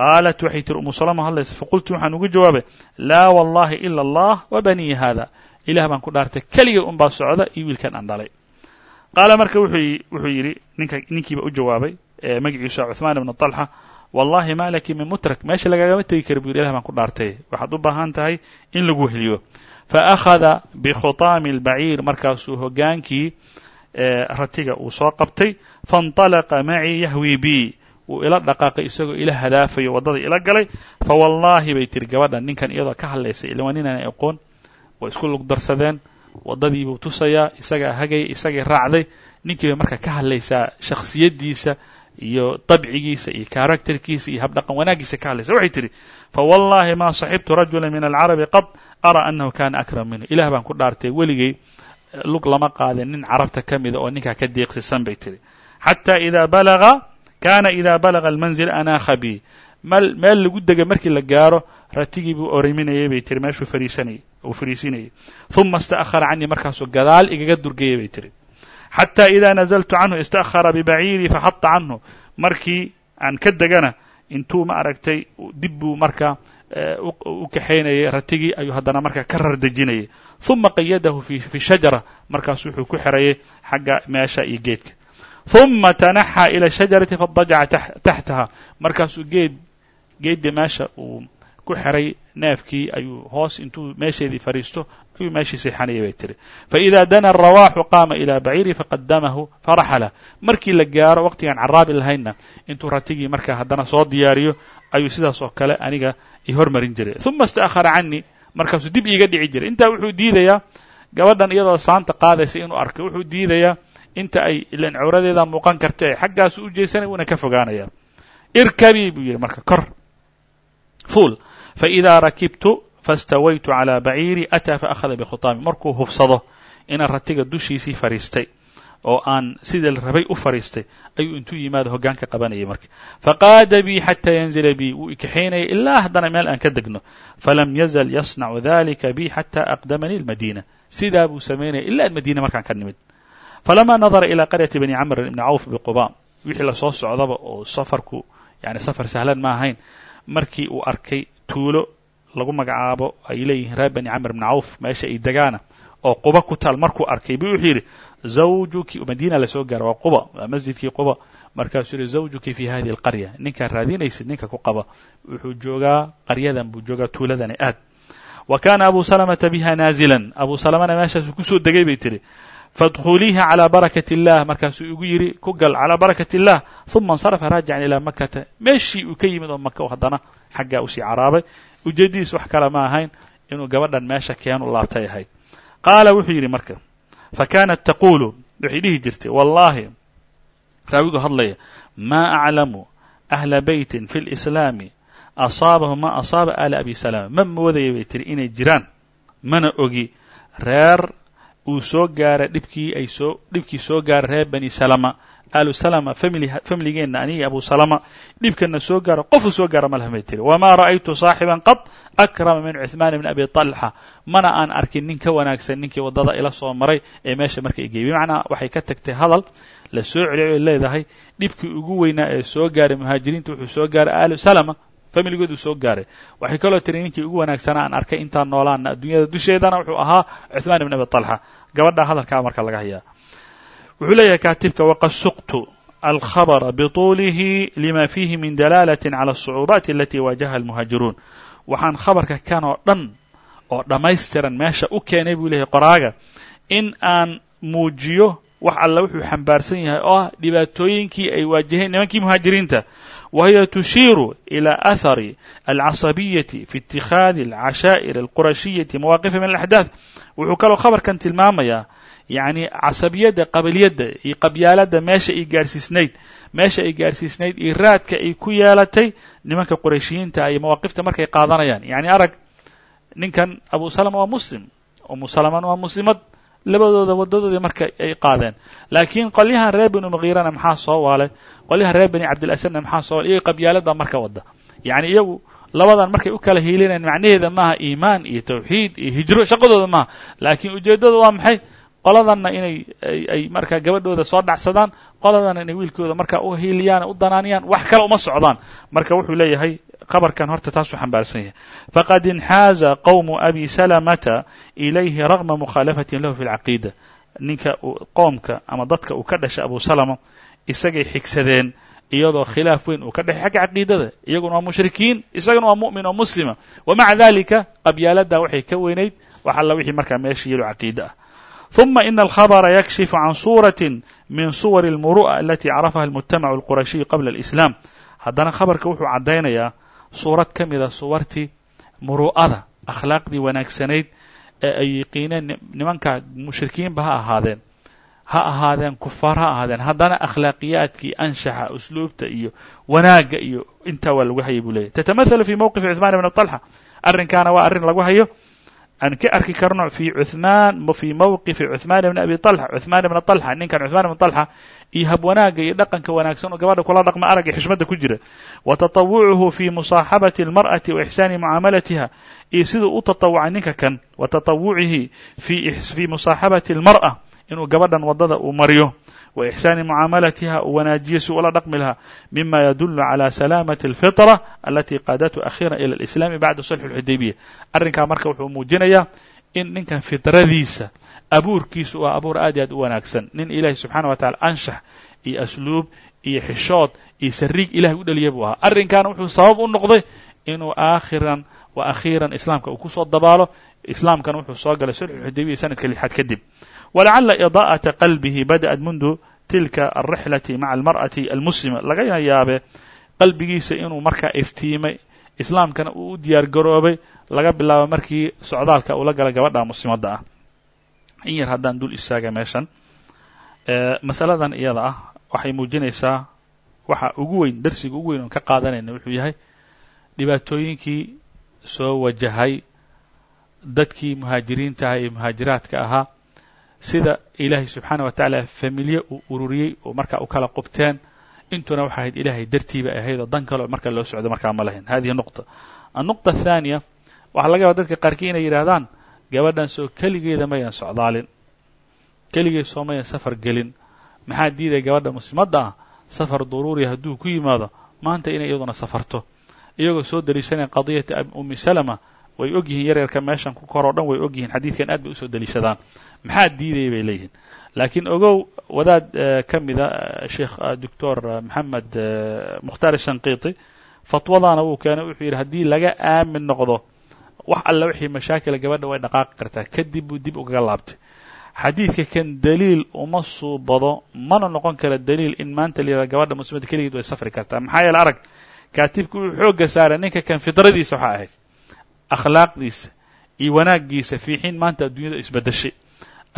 qaalat waxay tihi umu salama hadlaysa faqultu waxaan ugu jawaabay laa wallahi ila allah wa banii hada ilah baan ku dhaartay keliga un baa socda iyo wiilkan aan dhalay qaala marka wuxuu yidhi ninka ninkiiba u jawaabay magaciisu cuثmaan ibnu طalxa wallahi ma laki min mutrak meesha lagagama tegi kara bu yidhi ilah baan ku dhaartay waxaad u baahan tahay in lagu heliyo faakhada bikhutaami albaciir markaasuu hogaankii ratiga uu soo qabtay faاnطalaqa macii yahwi bi wuu ila dhaqaaqay isagoo ila hadaafayo waddada ila galay fawallaahi bay tiri gabadha ninkan iyadoo ka hadlaysay ila waa ninaan aqoon way isku lugdarsadeen waddadii buu tusayaa isagaa hagaya isagay raacday. Ninkii bay marka ka hadlaysaa shakhsiyaddiisa iyo dabcigiisa iyo karakterkiisa iyo habdhaqan wanaaggiisa ka hadlaysa. Waxay tidhi fawallaahi ma saxibtu rajula min alcarabi qad araa annahu kana akram minhu. Ilah baan ku dhaartay weligay lug lama qaadin nin carabta ka mida oo ninkaa ka deeqsisan bay tihi xataa idaa balaga kaana idaa balaga almanzil anaakha bi mal meel lagu dega markii la gaaro ratigii buu oriminayay bay tihi meeshuu fariisanayay uu fariisinayay. Uma ista'khara canii markaasuu gadaal igaga durgayay bay tihi xataa idaa nazaltu canhu ista'khara bibaciirii faxata canhu. Markii aan ka degana intuu ma aragtay dib buu markaa u kaxaynayay ratigii ayuu haddana markaa ka rardejinayay uma qayadahu fi shajara markaasu wuxuu ku xirayay xagga meesha iyo geedka uma tanaxaa ila shajarati fadajaca taxtaha markaasuu geed geeddii meesha uu ku xiray neefkii ayuu hoos intuu meesheedii fadhiisto ayuu meeshii seexanayay bay tiri faإida dana الrawaaxu qaama ilى baciiri faqadamahu faraxala markii la gaaro waqtigaan caraabi lahaynna intuu ratigii markaa haddana soo diyaariyo ayuu sidaas oo kale aniga i hormarin jiray uma ista'khara canii markaasuu dib iiga dhici jiray intaa wuxuu diidayaa gabadhan iyadoo saanta qaadaysa inuu arkay wuxuu diidayaa inta ay ilan cawradeeda muuqan karta ee xaggaasu u jeesanay uuna ka fogaanaya. Irkabii buu yidhi marka kor. Fuul. Faidaa rakibtu fastawaytu calaa baciiri ataa faakhada bikhutaami. Markuu hubsado inaan ratiga dushiisii fadhiistay oo aan sidii la rabay u fadhiistay ayuu intuu yimaado hoggaanka qabanayay marka. Faqaada bii xataa yanzila bii wuu ikaxaynayay ilaa haddana meel aan ka degno. Falam yazal yasnacu dalika bi xataa aqdamanii almadiina sidaa buu samaynaya ilaa madiina markaan ka nimid falama nadara ilaa qaryati bani camrin ibni cawf biquba wixii la soo socdaba oo safarku yani safar sahlan ma ahayn markii uu arkay tuulo lagu magacaabo ay leeyihiin reer bani camr ibni cawf meesha ay degaana oo quba ku taal markuu arkay. Bu wuxuu yidhi zawjuki madiina la soo gaara waa quba waa masjidkii quba. Markaasuu yihi zawjuki fi hadihi alqarya ninkaad raadinaysid ninka ku qaba. Wuxuu joogaa qaryadan buu joogaa tuuladani aad. Wa kana abu salamata biha naazilan. Abu salamana meeshaasuu ku soo degay bay tihi fadkhuliiha calى barakat اllah markaasuu igu yidhi ku gal calى barakat اllah uma اnsarafa raajican ilaa makata meeshii uu ka yimid oo maka haddana xaggaa usii caraabay ujeedadiis wax kale ma ahayn inuu gabadhan meesha keenu laabtay ahayd qaala wuxuu yidhi marka fakanat taqulu waxay dhihi jirtay wallahi raawigu hadlaya ma aclamu ahla beytin fi اlإslaami asaabahu ma asaaba ala abi salama ma moodaya bay tiri inay jiraan mana ogi reer uu soo gaara dhibkii ay soo dhibkii soo gaara reer bani salama. Alu salama family familigeenna aniga abu salama dhibkana soo gaara qofuu soo gaara ma laha bay tiri. Wamaa ra'aytu saaxiban qad akrama min cuثmaan bn abi طalxa mana aan arkin nin ka wanaagsan ninkii waddada ila soo maray ee meesha marka igeyy bimacnaa waxay ka tagtay hadal la soo celiyo ay leedahay dhibkii ugu weynaa ee soo gaaray muhaajiriinta wuxuu soo gaaray alu salama familigoodu soo gaaray waxay kaloo tiri ninkii ugu wanaagsanaa aan arkay intaan noolaana adduunyada dusheedana wuxuu ahaa cuثmaan ibn abi طalxa gabadha hadalkaa marka laga hayaa wuxuu leeyahay kaatibka waqad suqtu alkhabra bطuulihi lima fiihi min dalaalati calى الصucuubaati alati waajaha almuhaajiruun waxaan khabarka kan oo dhan oo dhammaystiran meesha u keenay buu leeyahay qoraaga in aan muujiyo wax alla wuxuu xambaarsan yahay oo ah dhibaatooyinkii ay waajaheen nimankii muhaajiriinta وهي تشير إلى أثر العصبية في اتخاذ العشائر القرشية مواقف من الأحداث wuxuu kaloo khabarkan tilmaamayaa yacni casabiyadda qabiliyadda iyo qabyaaladda meesha ay gaarsiisnayd meesha ay gaarsiisnayd iyo raadka ay ku yeelatay nimanka qurayshiyiinta iyo mawaaqifta markay qaadanayaan yacni arag ninkan abu salama waa muslim umu salamana waa muslimad labadooda waddadoodii marka ay qaadeen. Laakiin qolyahan reer binu mugiirana maxaa soo waalay? Qolyahan reer bani cabdilasadna maxaa soo waalay? Iyago qabyaalada marka wadda yacni iyagu labadan markay u kala hiilinayaan macnaheeda maaha iimaan iyo tawxiid iyo hijro shaqadooda maaha. Laakiin ujeeddada waa maxay? Qoladanna inay ay markaa gabadhooda soo dhacsadaan qoladanna inay wiilkooda markaa u hiiliyaan u danaaniyaan wax kale uma socdaan. Marka wuxuu leeyahay qabarkan horta taasuu xambaarsan yahay faqad inxaaza qowmu abi salamata ilayhi ragma mukhaalafatin lahu fi lcaqiida ninka qoomka ama dadka uu ka dhashay abu salama isagay xigsadeen iyadoo khilaaf weyn uu ka dhexay xagga caqiidada iyaguna waa mushrikiin isagana waa mu'min oo muslima wa maca dalika qabyaaladdaa waxay ka weynayd wax alla wixii markaa meesha yelo caqiide ah ثuma ina alkhabra yakshifu can suuraة min suwar اlmuru'a alati carafaha اlmujtamac اlqurashiyu qabla اlislaam haddana khabarka wuxuu caddaynayaa suurad ka mida suwartii muru'ada akhlaaqdii wanaagsanayd ee ay yiqiineen nimanka mushrikiinba ha ahaadeen. Ha ahaadeen kufaar ha ahaadeen. Haddana akhlaaqiyaadkii anshaxa usluubta iyo wanaagga iyo intaa waa lagu hayay buu leeyahy tatamahalu fi mowqifi cuثmaan bn طalxa arrinkaana waa arrin lagu hayo aan ka arki karno fi cuثmaan fii mowqifi cuثmaan bni abi طalxa cuثmaan bna طalxa ninkan cuثmaan bn طalxa iyo hab wanaagga iyo dhaqanka wanaagsan oo gabadha kula dhaqma aragga xishmadda ku jira wa taطawucuhu fi musaaxabati اlmarأati wa ixsaani mucaamalatiha iyo siduu u taطawucay ninka kan wa taطawucihi fi musaaxabati اlmarأة inuu gabadhan wadada uu mariyo wa ixsaani mucaamalatiha u wanaajiyesu ula dhaqmi lahaa mima yadulu cala salaamati alfitra alatii qaadatu akhiira ila alislaami bacda salxi اlxudaybiya arrinkaa marka wuxuu muujinayaa in ninkan fidradiisa abuurkiisa waa abuur aad iyo aad u wanaagsan. Nin ilaahi subxaana wa tacala anshax iyo asluub iyo xishood iyo sariig ilahay u dheliya buu ahaa. Arrinkaana wuxuu sabab u noqday inuu aakhiran wa akhiiran islaamka uu ku soo dabaalo. Islaamkana wuxuu soo galay sulxu xudaybiya sanadka lixaad kadib walacala idaa'ata qalbihi bada'at mundu tilka alrixlati maca almar'ati almuslima lagana yaabe qalbigiisa inuu markaa iftiimay islaamkana uu u diyaar garoobay laga bilaabo markii socdaalka uu la galay gabadha muslimadda ah in yar haddaan dul istaaga meeshan masaladan iyada ah waxay muujinaysaa waxa ugu weyn darsiga ugu weyn oon ka qaadanayna wuxuu yahay dhibaatooyinkii soo wajahay dadkii muhaajiriinta ah ee muhaajiraadka ahaa sida ilaahay subxaana wa tacaala familye uu ururiyey oo markaa u kala qubteen intuna waxay ahayd ilaahay dartiiba ahayd oo dan kaleo marka loo socdo markaa ma lahayn. Hadihi nuqطa annuqطa athaaniya waxaa laga yaaba dadka qaarkii inay yidhaahdaan gabadhan soo keligeeda mayan socdaalin. Keligeed soo mayan safar gelin. Maxaa diidaya gabadha muslimadda ah? Safar duruuriya hadduu ku yimaado maanta inay iyaduna safarto. Iyagoo soo deliishanaya qadiyata ummi salama way og yihiin yaryarka meeshan ku koroo dhan way og yihiin xadiidkan aad bay u soo deliishadaan maxaa diidaya bay leeyihiin. Laakiin ogow wadaad ka mida sheekh doctor maxamed mukhtaar shanqiiti fatwadaana wuu keenay wuxuu yidhi haddii laga aamin noqdo wax alle wixii mashaakila gabadha way dhaqaaqi kartaa kadib buu dib ugaga laabtay. Xadiidka kan daliil uma suubado mana noqon kara daliil in maanta la yihahda gabadha muslimadda keligeed way safri kartaa. Maxaa yeele arag kaatibku wuxuu xoogga saaray ninka kan fidradiisa waxaa ahayd akhlaaqdiisa iyo wanaaggiisa fii xiin maanta adduunyada isbedeshay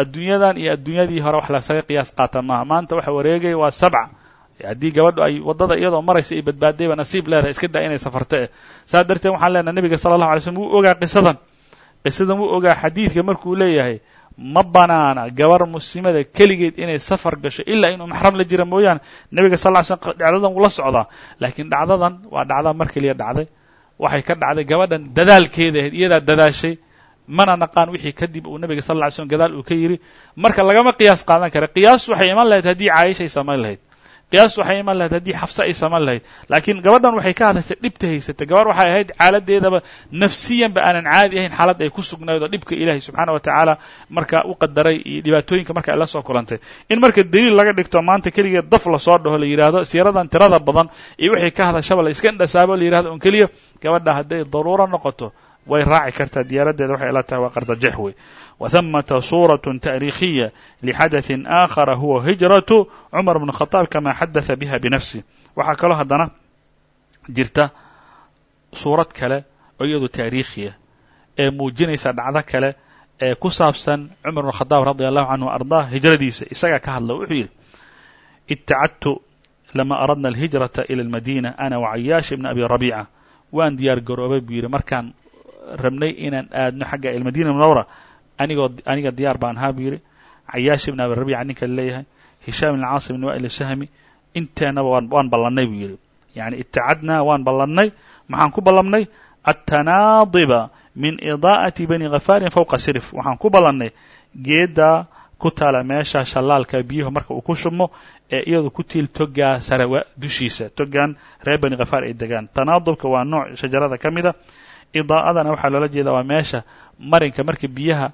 adduunyadan iyo adduunyadii hore wax lasaga qiyaas qaata maaha. Maanta waxa wareegaya waa sabca. Haddii gabadhu ay waddada iyadoo maraysa ay badbaadayba nasiib leedahay iska daa inay safarto eh. Saas darteed waxaan leenahay nebiga sala allahu alay slm wuu ogaa qisadan. Qisadan wuu ogaa xadiidka markuu leeyahay ma banaana gabar muslimada keligeed inay safar gasho ilaa inuu maxram la jira mooyaane. Nebiga sal ly slm dhacdadan wuu la socdaa. Laakiin dhacdadan waa dhacda mar keliya dhacday. Waxay ka dhacday gabadhan dadaalkeeda ahayd iyadaa dadaashay mana naqaan wixii kadib uu nebiga sal lla ly slm gadaal uu ka yidhi marka lagama qiyaas qaadan kara qiyaas waxay iman lahayd haddii caayisha ay samayn lahayd. Qiyaas waxay iman lahayd haddii xafse ay samayn lahayd. Laakiin gabadhan waxay ka hadashay dhibta haysata. Gabar waxay ahayd xaaladeedaba nafsiyanba aanan caadi ahayn xaalad ay ku sugnayd oo dhibka ilaahay subxaana wa tacaala marka u qadaray iyo dhibaatooyinka marka la soo kulantay. In marka daliil laga dhigto maanta keligeed daf la soo dhaho la yidhaahdo siiradan tirada badan iyo wixii ka hadashaba la iska indhasaabo la yidhahdo un keliya gabadha hadday daruuro noqoto way raaci kartaa diyaaraddeeda waxay ila tahay waa qardajex wey وثمة صورة تاريخية لحدث آخر هو هجرة cمر بن الخطاب كما xadaث بها بنفسه waxaa kaloo haddana jirta suurad kale oo iyadu taariikhiya ee muujinaysa dhacdo kale ee ku saabsan cumar بن الخطاab radي الlahu canه وأرضاه hijradiisa isagaa ka hadla wuxuu yidhi اتacadtu lama aradna الهiجرaةa إلى المدينة أنا وعyaaش بن أبي ربيعة waan diyaar garoobay buu yidhi markaan rabnay inaan aadno xagga almadina munawra anigoo aniga diyaar baan ahaa buu yidhi cayaash ibn abi rabiica ninka leeyahay hishaam ibn caasim ibn wa'il sahmi inteenaba waan waan ballannay buu yidhi. Yacni itacadnaa waan ballannay maxaan ku ballannay? Attanaadiba min idaa'ati bani khafaarin fawqa sirf waxaan ku ballannay geeddaa ku taala meesha shallaalka biyuhu marka uu ku shubmo ee iyadu ku tiil togaa sare dushiisa togaan reer bani khafaar ay degaan. Tanaadubka waa nooc shajarada ka mida ah idaa'adana waxaa loola jeedaa waa meesha marinka marka biyaha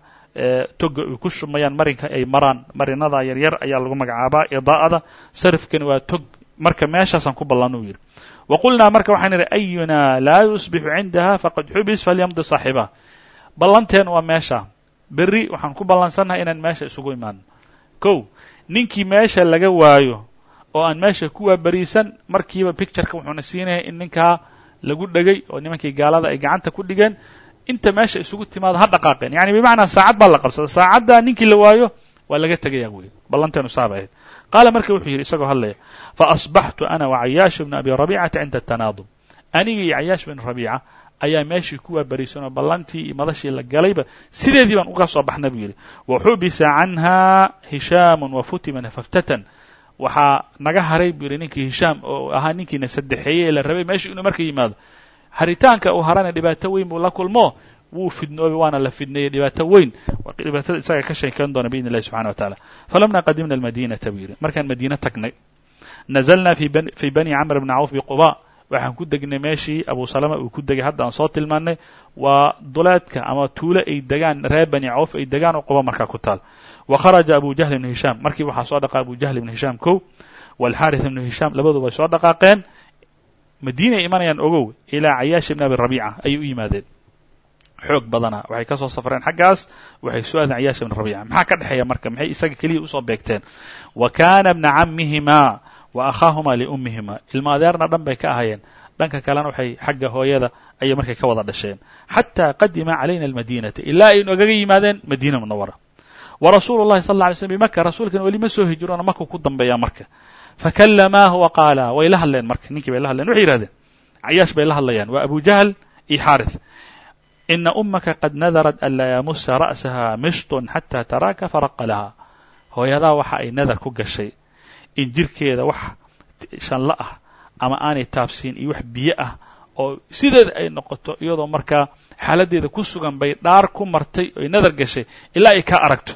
toga ay ku shumayaan marinka ay maraan. Marinada yaryar ayaa lagu magacaabaa idaa'ada. Sarifkani waa tog. Marka meeshaasaan ku ballanuu yidhi. Wa qulnaa marka waxaan idhi ayunaa laa yusbixu cindaha faqad xubis falyamdi saaxibah ballanteen waa meesha. Berri waxaan ku ballansannahay inaan meesha isugu imaano kow ninkii meesha laga waayo oo aan meesha ku waabariisan markiiba pictureka wuxuuna siinaya in ninkaa lagu dhegay oo nimankii gaalada ay gacanta ku dhigeen inta meesha isugu timaado ha dhaqaaqeen. Yani bimacnaa saacad baa la qabsada. Saacaddaa ninkii la waayo waa laga tegaya wey ballanteenu saaba ahayd. Qaala marka wuxuu yidhi isagoo hadlaya faasbaxtu ana wacayaash bnu abi rabicata cinda atanaadum anigii iyo cayaash bn rabiica ayaa meeshii ku waabariisanoo ballantii iyo madashii la galayba sideedii baan uga soo baxna buu yidhi. Waxubisa canha hishaamu wafutima faftatan waxaa naga haray buu yidhi ninkii hishaam oo ahaa ninkiina saddexeeyey ee la rabay meeshii inuu marka yimaado. Haritaanka uu harana dhibaato weyn buu la kulmo. Wuu fidnoobay waana la fidneeyey dhibaato weyn. Dhibaatada isaga ka sheekeyn doona biidn illahi subxana wa taala falamna qadimna almadinata buu yidhi. Markaan madiine tagnay nazalna fi bani camr bni cawf biquba waxaan ku degnay meeshii abu salama uu ku degay. Hadda soo tilmaannay waa duleedka ama tuulo ay degaan reer bani cawf ay degaan oo quba markaa ku taal. Wa kharaja abu jahl ibnu hishaam markii waxaa soo dhaqaa abu jahl ibnu hishaam kow walxaarith ibnu hishaam labadu way soo dhaqaaqeen. Madiinay imanayaan ogow ilaa cayaash ibn abi rabiica ayay u yimaadeen. Xoog badana waxay ka soo safreen xaggaas waxay soo aadeen cayaash ibn rabiica. Maxaa ka dhexeeya marka? Maxay isaga keliya u soo beegteen? Wa kaana bna cammihimaa wa akhaahumaa liummihima ilma adeerna dhan bay ka ahayeen dhanka kalena waxay xagga hooyada ayay markay ka wada dhasheen. Xataa qadima calayna almadinata ilaa ay nogaga yimaadeen madiina munawara wa rasuulu llahi sal alla alay slm bimaka rasuulkan weli ma soo hijiroona markuu ku dambeeyaa marka. Fakallamaahu wa qaala way la hadleen marka ninkii bay la hadleen. Waxay yihahdeen cayaash bay la hadlayaan waa abu jahl iyo xaarith ina ummaka qad nadarat an laa yamusa ra'saha mishtun xataa taraaka faraqa laha hooyadaa waxa ay nadar ku gashay in jirkeeda wax shanla ah ama aanay taabsiin iyo wax biyo ah oo sideeda ay noqoto iyadoo markaa xaaladdeeda ku sugan bay dhaar ku martay oy nadar gashay ilaa ay ka aragto.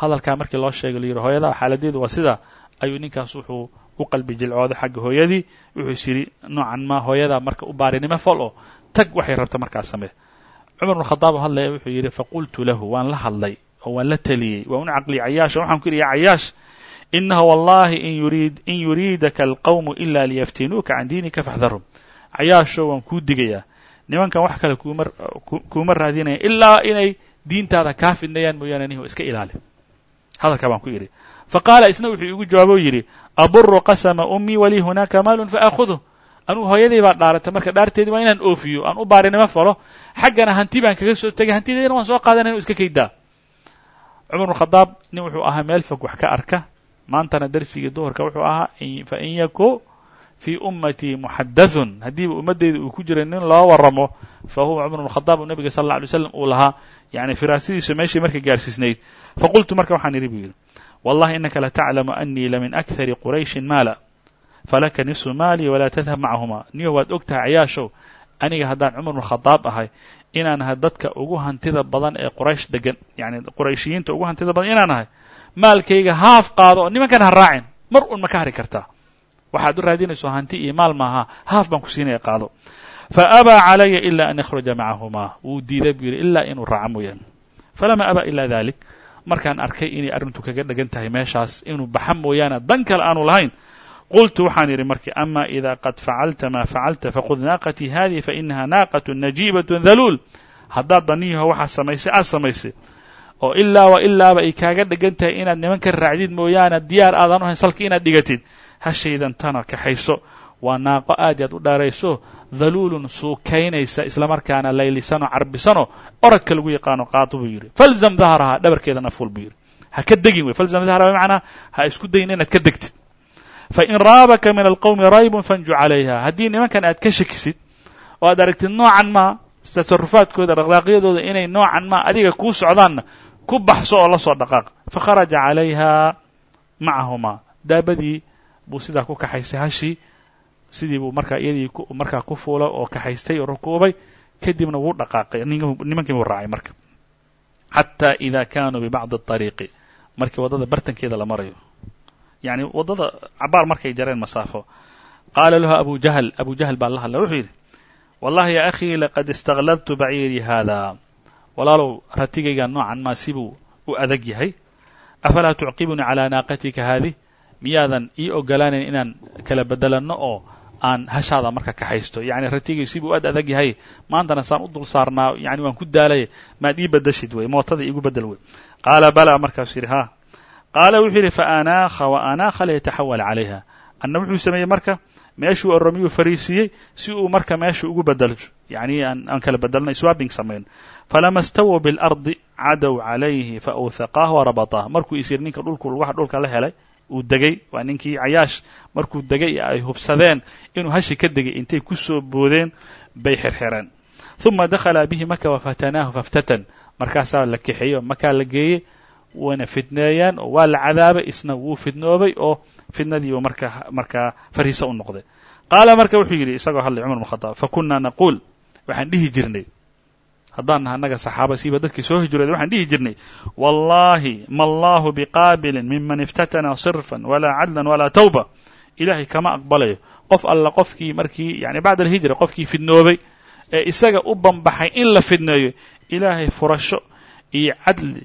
Hadalkaa markii loo sheegay la yidhi hooyadaa xaaladdeedu waa sidaa ayuu ninkaas wuxuu u qalbi jilcooday xagga hooyadii wuxuu is noocan maa hooyadaa marka u baarinimo fol oo tag waxay rabta markaa samee. Cumar bn khadaab oo hadlaya wuxuu yidhi faqultu lahu waan la hadlay oo waan la teliyey waan u caqliyay cayaasha waxaan ku yidhi ya cayaash inaha wallahi in yuriidaka alqawmu ila liyaftinuuka can diinika faxdarhum cayaasho waan kuu digayaa nimankan wax kale kuuma raadinaya ilaa inay diintaada kaa fidnayaan mooyaane nihi iska ilaali hadalkaa baan ku idhi faqaala isna wuxuu igu jawaabo yidhi aburu qasama ummii walii hunaaka maalun faaahuduh anugu hooyaday baa dhaaratay marka dhaarteedii waa inaan oofiyo aan u baarinimo falo xaggana hanti baan kaga soo tegay hantideedana waan soo qaadanaya inu iska kaydaa cumar bn khadaab nin wuxuu ahaa meel fog wax ka arka maantana darsigii duhurka wuxuu ahaa fain yaku fii ummatii muxadathun haddiiba ummaddeyda uu ku jiray nin loo waramo fa huwa cumar khadaab oo nabiga sal alla alay slam uu lahaa yani firaasadiisu meeshii markay gaarsiisnayd. Faqultu marka waxaan idhi buu yidhi wallahi inaka lataclamu anii lamin akhari qurayshin maala falaka nisfu maali walaa tadhab macahuma niyo waad og tahay cayaashow aniga haddaan cumar bn khadaab ahay inaan ahay dadka ugu hantida badan ee quraysh degan yani qurayshiyiinta ugu hantida badan inaan ahay maalkayga haaf qaado nimankan ha raacin mar un ma ka hari kartaa. Waxaad u raadinayso hanti iyo maal maaha haaf baan ku siinaya qaado. Fa abaa calaya ila an yakhruja macahumaa wuu diiday buu yidhi ilaa inuu raaco mooyaane. Falama abaa ila dalik markaan arkay inay arrintu kaga dhegan tahay meeshaas inuu baxa mooyaane dan kale aanu lahayn qultu waxaan yidhi marka ama ida qad facalta ma facalta faqud naaqatii hadihi fainaha naaqatu najiibat dhaluul. Haddaad daniyaho waxaa samaysay aad samaysay oo ilaa wa ilaaba ay kaaga dhegan tahay inaad nimanka raacdid mooyaane diyaar aadan u hayn inaad dhigatid. Hashaydan tana kaxayso waa naaqo aad iyaad u dheerayso dhaluulun suukaynaysa islamarkaana laylisanoo carbisanoo oradka lagu yaqaano qaado buu yidhi. Falzam dahraha dhabarkeedana fuul buu yidhi. Ha ka degin wey. Falzam dahraha bimacnaa ha isku dayin inaad ka degtid. Fain raabaka min alqowmi raybun fanju calayha. Haddii nimankan aad ka shakisid oo aad aragtid noocan maa tasarufaadkooda dhaqdaaqyadooda inay noocan maa adiga kuu socdaanna ku baxso oo la soo dhaqaaq. Fakharaja calayha macahumaa daabadii buu sidaa ku kaxaystay. Hashii sidii buu markaa iyadii markaa ku fuulay oo kaxaystay oo rukuubay. Kadibna wuu dhaqaaqay. Nimankii buu raacay marka. Xataa ida kaanuu bibacdi اطariiqi markii waddada bartankeeda la marayo. Yani waddada cabaar markay jareen masaafo. Qaala lahu abu jahl abu jahl baa la hadlay. Wuxuu yidhi wallahi ya akhii laqad istaqladtu baciirii hada walaalow ratigayga noocan maa sibuu u adag yahay. Afalaa tucqibunii calaa naaqatika haadih? Miyaadan ii ogolaanayn inaan kala bedelanno oo aan hashaada marka kaxaysto yacni ratigay sibuu aad adag yahay. Maantana saan u dul saarnaa yani waan ku daalay maad ii bedeshid wey mootada iigu bedel wey qaala balaa markaasuu yidhi ha qaala wuxuu yidhi faanaakha wa anaakha liyataxawal calayha. Anna wuxuu sameeyey marka meeshuu oromiyuu fariisiiyey si uu marka meesha ugu bedelo yani aan kala bedelnay swaabing sameyn. Falama stawow biاlardi cadow calayhi faawhaqaah warabatah markuu isyir ninka dhulku lugaha dhulka la helay uu degay. Waa ninkii cayaash. Markuu degay ay hubsadeen inuu hashi ka degay intay ku soo boodeen bay xirxireen. ثuma dakhala bihi maka wafatanaahu faftatan. Markaasaa la kaxeeyo makaa la geeyey wana fidneeyaan oo waa la cadaabay isna wuu fidnoobay oo fidnadiibu marka markaa fariisa u noqday. Qaala marka wuxuu yidhi isagoo hadlay cumar bn khadaab fakunaa naquul waxaan dhihi jirnay. Haddaan naha annaga saxaaba siiba dadkii soo hijrooday waxaan dhihi jirnay wallaahi ma allahu biqaabilin miman iftatana sirfan walaa cadlan walaa tawba. Ilaahay kama aqbalayo. Qof alla qofkii markii yani bacda alhijra qofkii fidnoobay ee isaga u banbaxay in la fidneeyo ilaahay furasho iyo cadli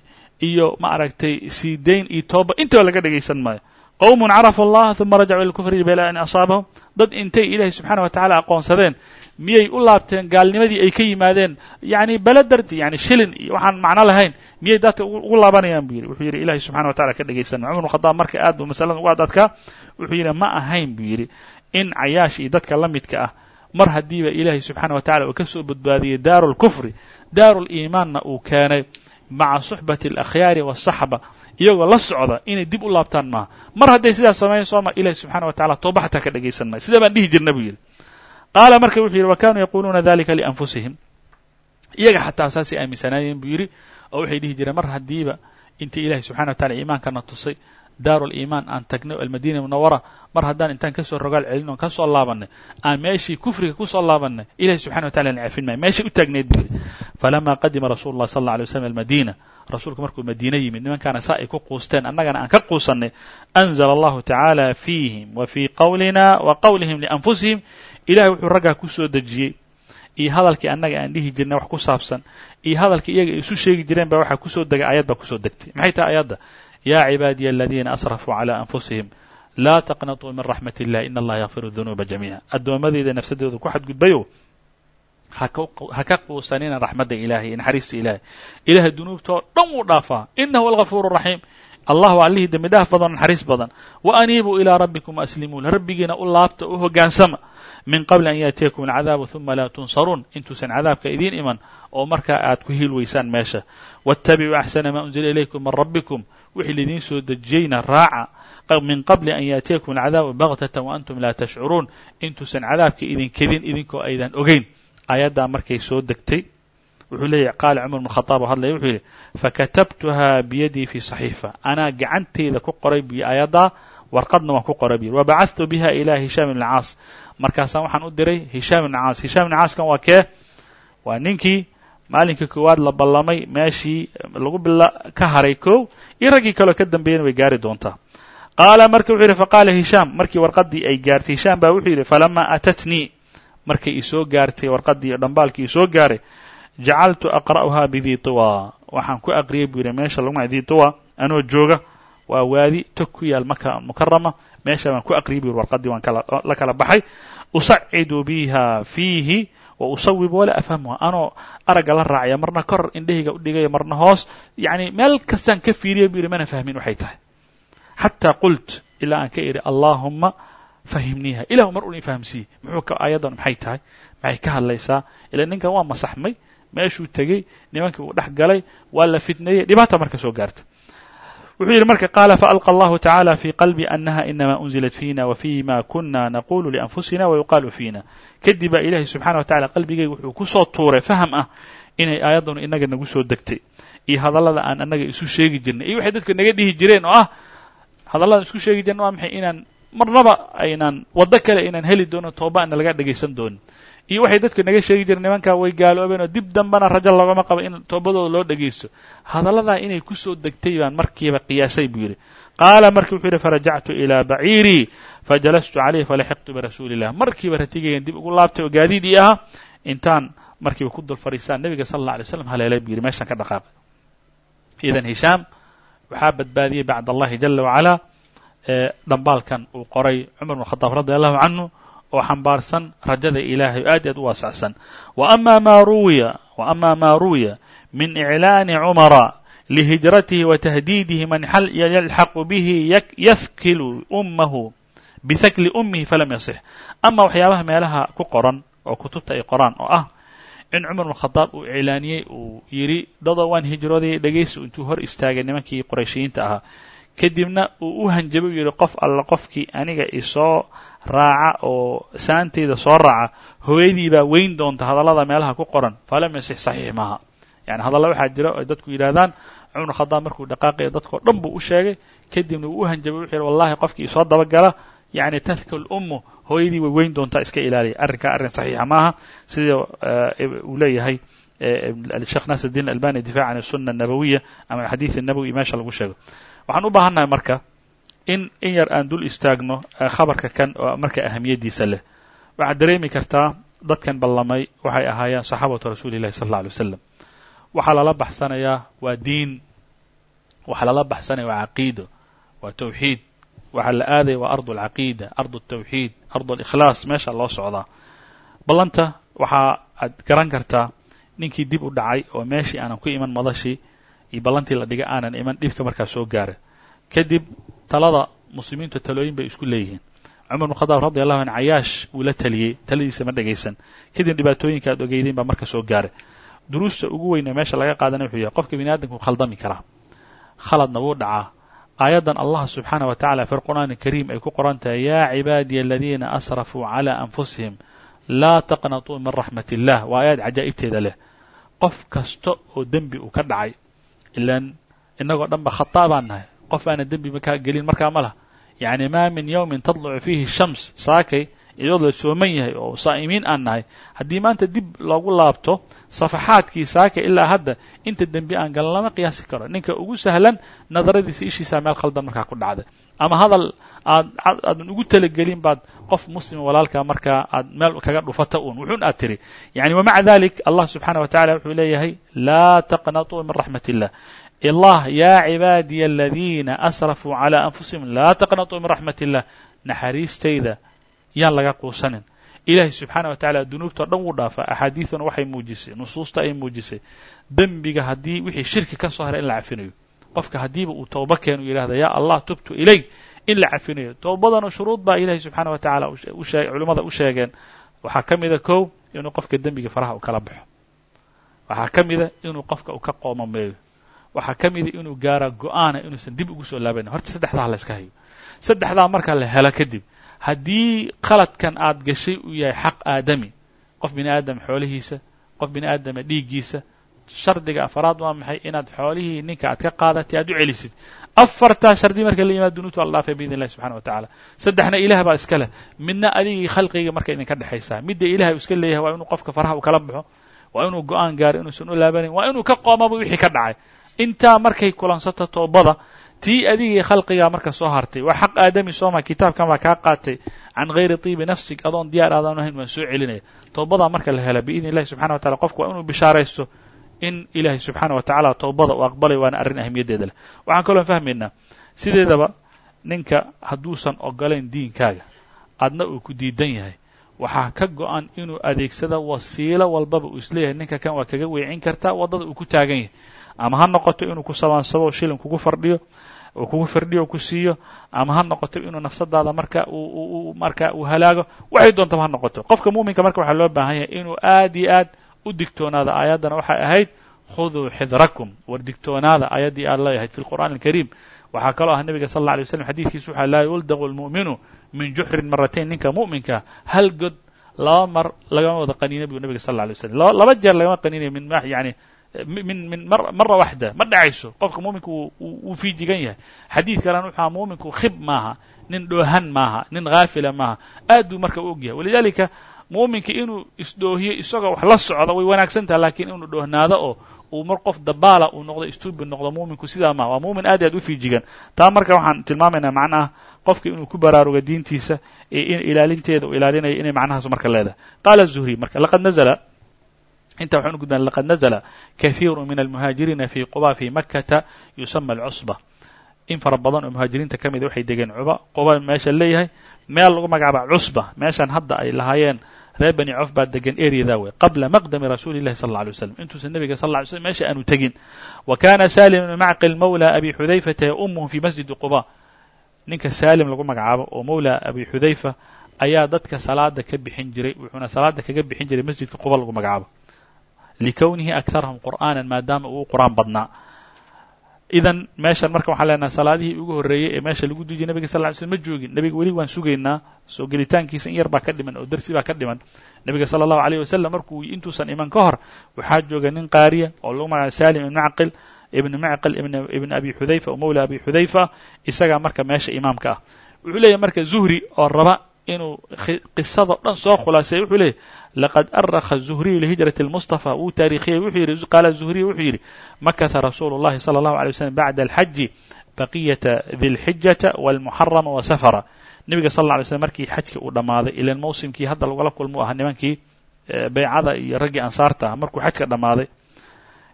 iyo ma aragtay sii dayn iyo tooba intaba laga dhegaysan maayo qowmun carafu allah uma rajacuu ila kufri bela an asaabahum. Dad intay ilaahay subxaana wa tacala aqoonsadeen miyay u laabteen gaalnimadii ay ka yimaadeen yani darti yani shilin iyo waxaan macno lahayn miyay dadka ugu laabanayaan buu yidhi. Wuxuu yidhi ilahay subxana wa tacala ka dhegaysan cumar bn khadaab marka aad buu masaladan uga adadkaa wuxuu yidhi ma ahayn buu yidhi in cayaash iyo dadka la midka ah mar haddiiba ilaahay subxaana wa tacala uu ka soo badbaadiyey daaru lkufri daaru liimaanna uu keenay maca suxbati alakhyaari wasaxba iyagoo la socda inay dib u laabtaan maaha mar hadday sidaas samayn sooma ilahi subxana wa tacala tooba ka dhegaysan maayo sida baan dhihi jirna buu yidhi? Qaala marka wuxuu yidhi wa kanuu yaquuluuna dalika lianfusihim. Iyaga xataa saasay aaminsanaayeen buu yidhi oo waxay dhihi jireen mar haddiiba intii ilahi subxana wa tacala iimaankana tusay daaru liimaan aan tagnay o almadina munawara mar haddaan intaan ka soo rogaal celin oon ka soo laabannay aan meeshii kufriga ku soo laabannay ilahi subxana wa tacala na cafin maayo meeshay u taagneyd buu yidhi. Falama qadima rasulu llah sal alla alay waslam almadina rasuulku markuu madiine yimid nimankaana saa ay ku quusteen annagana aan ka quusannay anzala allahu tacaala wa fii qowlina wa qowlihim lianfusihim ilahay wuxuu raggaa ku soo dejiyey. Iyo hadalkii annaga aan dhihi jirnay wax ku saabsan iyo hadalkii iyaga ay isu sheegi jireen baa waxaa ku soo degay ayad baa ku soo degtay. Maxay tahay ayadda yaa cibaadiya aladiina asrafuu calى anfusihim laa taqnatuu min raxmat illah in allaha yakfiru dunuuba jamiica addoommadeyda nafsadooda ku xadgudbayo ha ka quusanina raxmadda ilahay iyo naxariista ilahay ilahay dunuubtoo dhan wuu dhaafaa inahu algafuur raxiim allah waa allihii dembi dhaaf badan naxariis badan wa aniibuu ilaa rabbikum aslimuu rabbigiina u laabta u hoggaansama min qabli an yaatiyakum alcadaabu huma laa tunsaruun intuusan cadaabka idiin iman oo markaa aad ku hiil weysaan meesha waattabicuu axsana maa unzila ilaykum min rabbikum wixii laidiin soo dejiyeyna raaca min qabli an yaatiyakum alcadaabu bagtatan wa antum laa tashcuruun intuusan cadaabka idin kedin idinkoo aydan ogeyn aayaddaa markay soo degtay wuxuu leeyahy qaala cumar bn khadaab oo hadlaya wuxuu yidhi fakatabtuha biyadii fi saxiifa anaa gacanteyda ku qoray biyo aayaddaa warqadna waan ku qoray bu yidhi wabacadtu biha ila hishaam ibni caas markaasaan waxaan u diray hishaam ibni caas hishaam ibni caaskan waa kee waa ninkii maalinka koowaad la ballamay meeshii lagu bila ka haray kow iyo raggii kaleo ka dambeeyana way gaari doontaa. Qaala marka wuxuu yidhi faqaala hishaam markii warqaddii ay gaartay hishaam baa wuxuu yidhi falama atatnii? Markay isoo gaartay warqaddii dhambaalkii isoo gaaray jacaltu aqra'uha bidii tuwa. Waxaan ku aqriyay buu yidhi meesha lagu dii tuwa anoo jooga waa waadi tog ku yaal maka mukarama meesha baan ku aqriyay bu yidhi warqaddii waan la kala baxay. Usacidu biha fiihi wa usawib walaa afhamuha anoo aragga la raacaya. Marna kor indhahayga u dhigaya marna hoos. Yacni meel kastaan ka fiiriya bu yidhi mana fahmin waxay tahay. Xataa qult ilaa aan ka idhi allaahumma fahimniiha. Ilahu mar un i fahamsiiye muxuu ka aayaddan maxay tahay? Maxay ka hadlaysaa? Ila ninkan waa masaxmay meeshuu tegey nimankii uu dhex galay waa la fitneeyey. Dhibaata marka soo gaarta wuxuu yidhi marka qaala faalqa allahu tacaala fi qalbi anaha inama unzilat fiina wa fima kuna naqulu lianfusina wayuqaalu fiina kadib baa ilahi subxana wa tacala qalbigayga wuxuu ku soo tuuray faham ah inay aayaddanu inaga nagu soo degtay iyo hadallada aan annaga isu sheegi jirnay iyo waxay dadka naga dhihi jireen oo ah hadalladan isku sheegi jirna waa maxay inaan marnaba aynaan waddo kale inaan heli doono tooba ana laga dhegaysan doonin iyo waxay dadka naga sheegi jireen nimankaa way gaaloobeen oo dib dambena rajo loogama qabo in toobadooda loo dhegaysto hadalladaa inay ku soo degtay baan markiiba qiyaasay buu yidhi. Qaala marka wuxuu yidhi farajactu ilaa baciirii fajalastu calayhi falaxiqtu birasuuli illah markiiba ratigaygan dib ugu laabtay oo gaadiidii ahaa intaan markiiba ku dul fadhiistaan nebiga sala alla alay slam haleelay buu yidhi meeshaan ka dhaqaaqay. Idan hishaam waxaa badbaadiyey bacd allahi jala wacalaa dhambaalkan uu qoray cumar bn khadaab radi allahu canhu oo xambaarsan rajada ilaahay aad aad u waasacsan waama maa ruwiya waama maa ruwiya min iclaani cumara lihijratihi watahdiidihi man yalxaqu bihi yahkilu ummahu bihakli ummihi falam yasix ama waxyaabaha meelaha ku qoran oo kutubta ay qoraan oo ah in cumar bn khadaab uu iclaaniyey uu yidhi dadoo waan hijroodayay dhegaysi intuu hor istaagay nimankii qurayshiyiinta ahaa. Kadibna uu u hanjabay u yidhi qof alla qofkii aniga isoo raaca oo saanteeda soo raaca hooyadii baa weyn doonta hadallada meelaha ku qoran. Falam yasix saxiix yani hadalla waxaa jira oy dadku yidhaahdaan cumar khadaab markuu dhaqaaqaya dadkoo dhan buu u sheegay kadibna wuu u hanjabay wuxu yidhi wallahi qofkii soo dabagala. Yani tadkal ummu hooyadii way weyn doontaa iska ilaaliya. Arrinkaa arrin saxiixa maaha. Sidii eh, uu leeyahay eh, sheekh nasir albani difac sunna nabawiya ama xadiid nabowi meesha lagu sheego. Waxaan u baahannahay marka in in yar aan dul istaagno khabarka kan oo marka ahamiyaddiisa leh. Waxaad dareemi kartaa dadkan ballamay waxay ahaayeen saxaabatu rasuuli illahi sal alla alay wasalam waxaa lala baxsanayaa waa diin waxaa lala baxsanaya waa caqiido waa tawxiid waxaa la aadaya waa ardu alcaqiida ardu altawxiid ardu alikhlaas meesha loo socdaa. Ballanta waxaa aad garan kartaa ninkii dib u dhacay oo meeshii aanan ku iman madashii iyo ballantii la dhigay aanan iman dhibka markaa soo gaara kadib talada muslimiintu talooyin bay isku leeyihiin. Cumar bn khadaab radi allahu an cayaash wuu la taliyey taladiisa ma dhegaysan kadib dhibaatooyinka aad ogeydeen baa marka soo gaaray. Duruusta ugu weyne meesha laga qaadanay wuxuu yahay qofka bini aadamku khaldami karaa khaladna wuu dhacaa. Aayaddan allah subxaanah wa tacala fi lqur'aani alkariim ay ku qoran tahay yaa cibaadiya aladiina asrafuu cala anfusihim laa taqnatuu min raxmat illah waa ayaad cajaa'ibteeda leh. Qof kasta oo dembi uu ka dhacay ilaan innagoo dhan ba baan nahay qof aana dembi makaa gelin markaa ma lah yacni maa min yowmin tadlucu fiihi shams saakay iyadoo la sooman yahay oo saa'imiin aan nahay. Haddii maanta dib loogu laabto safaxaadkii saaka ilaa hadda inta dembi aan galan lama qiyaasi karo. Ninka ugu sahlan nadaradiisa ishiisaa meel khaldan markaa ku dhacday ama hadal aad aadan ugu talagelin baad qof muslima walaalkaa markaa aad meel kaga dhufata uun. Wuxuun aad tiri yani wamaca dalik allah subxaanah wa tacala wuxuu leeyahay laa taqnatuu min raxmat illah allah yaa cibaadiya aladiina asrafuu calى anfusihim laa taqnatuu min raxmat illah naxariistayda yaan laga quusanin. Ilaahay subxaana wa tacala dunuubtao dhan wuu dhaafaa. Axaadiiduna waxay muujisay nusuusta ay muujisay. Dembiga haddii wixii shirki ka soo haray in la cafinayo. Qofka haddiiba uu towba keenu yidhahda yaa allah tubtu ilayk in la cafinayo. Towbadana shuruud baa ilaahay subxaana wa tacala ushee culimmada u sheegeen. Waxaa ka mida kow inuu qofka dembiga faraha u kala baxo. Waxaa ka mida inuu qofka uu ka qoomameeyo waxaa ka mida inuu gaara go'aana inuusan dib ugu soo laabayn. Horta saddexdaa la yska hayo. Saddexdaa marka la helo kadib haddii qaladkan aad gashay uu yahay xaq aadami qof bini aadam xoolihiisa qof bini aadama dhiiggiisa shardiga afaraad waa maxay inaad xoolihii ninka aad ka qaadatay aad u celisid. Afartaa shardi marka la yimaado dunuubta alla dhaafay biidn illahi subxana wa tacala saddexna ilaah baa iska leh. Midna adigii khalqiga marka idinka dhexaysaa midda ilahay uu iska leeyahay waa inuu qofka faraha uu kala baxo waa inuu go'aan gaaro inuusan u laabanayn waa inuu ka qoomaba wixii ka dhacay intaa markay kulansato toobada tii adigii khalqigaa marka soo hartay. Waa xaq aadami sooma kitaabkan baa kaa qaatay. Can hayri tiibi nafsig adoon diyaar aadaan ahayn waan soo celinaya towbadaa marka la hela biidn illahi subxana wa tacala qofku waa inuu bishaaraysto in ilaahay subxaana wa tacaala towbada uu aqbalay waana arrin ahmiyaddeeda leh. Waxaan kaloo fahmaynaa sideedaba ninka hadduusan ogolayn diinkaaga adna uu ku diidan yahay. Waxaa ka go-an inuu adeegsada wasiilo walbaba uu is leeyahay. Ninka kan waa kaga weecin kartaa waddada uu ku taagan yahay ama ha noqoto inuu ku sabaansabo shilin kugu fardhiyo uu kugu firdhiyo ku siiyo ama ha noqoto inuu nafsadaada marka marka uu halaago waxay doontaba ha noqoto. Qofka muuminka marka waxaa loo baahan yahay inuu aad iyo aad u digtoonaada aayaddana waxay ahayd khuduu xidrakum war digtoonaada aayaddii aad leeyahayd fi lqur'aan alkariim waxaa kaloo ah nebiga sal alla alay waslam xadiidkiisu waxaa laa yuldaqu lmu'minu min juxrin maratayn ninka mu'minka hal god laba mar lagama wada qaniina buu nebiga sal alla alay waslam laba jeer lagama qaniinayo min yani min min mara waxda ma dhacayso. Qofka muuminka wuu fiijigan yahay. Xadiid kalena wuxua muuminku khib maaha nin dhoohan maaha nin haafila maaha. Aad buu marka u ogyahay walidalika muuminka inuu isdhoohiyo isagoo wax la socdo way wanaagsan taha lakiin inuu dhoohnaado oo uu mar qof dabaala uu noqdo stubid noqdo muuminku sidaa maha waa muumin aad aad u fiijigan taa marka waxaan tilmaamaynaa macnaha qofka inuu ku baraaruga diintiisa iyo in ilaalinteeda uu ilaalinaya inay macnahaas marka leedahay inta waxaan u gudbaan laqad nazla kahiiru min almuhaajiriina fi quba fi makata yusama alcusba in fara badan oo muhaajiriinta ka mida waxay degeen cuba. Quba meesha leeyahay meel lagu magacaaba cusba. Meeshan hadda ay lahaayeen reer bani cof baa degan eryada wey qabla maqdami rasuuli illahi sal alla alay intuusan nebiga sal lla ly meesha aanu tegin. Wa kana salim ibnu macqil mawla abi xudayfata yaumuhum fi masjidi quba. Ninka salim lagu magacaabo oo mawla abi xudayfa ayaa dadka salaada ka bixin jiray wuxuuna salaada kaga bixin jiray masjidka quba lagu magacaabo likownihi akarahum qur'aanan maadaama uu qur'aan badnaa idan meeshan marka waxaan leenahay salaadihii ugu horreeyey ee meesha lagu dujiyay nebiga sal ly slm ma joogin nebiga weli waan sugaynaa soo gelitaankiisa in yar baa ka dhiman oo darsi baa ka dhiman nebiga sala allahu alayh wasalam markuu intuusan iman ka hor waxaa jooga nin qaariya oo lagu magacayo salim ibn macqil ibn macqil ibn abi xudayfa oo mawla abi xudayfa isagaa marka meesha imaamka ah wuxuu leeyahay marka zuhri oo raba inuu qisadao dhan soo khulaaseeya wuxuu leeyahy laqad arakha zuhriyu lihijrati اlmustafa wuu taarikhiyey wuxuu yidhi qaala zuhriyu wuxuu yidhi makata rasuulu اllahi salى اllahu alay waslm bacda alxaji baqiyata dilxijata walmuxarama wa safara nebiga sal lla alay slm markii xajkii uu dhammaaday ilan mawsimkii hadda lagula kulmu ahaa nimankii beycada iyo raggii ansaarta ah markuu xajka dhammaaday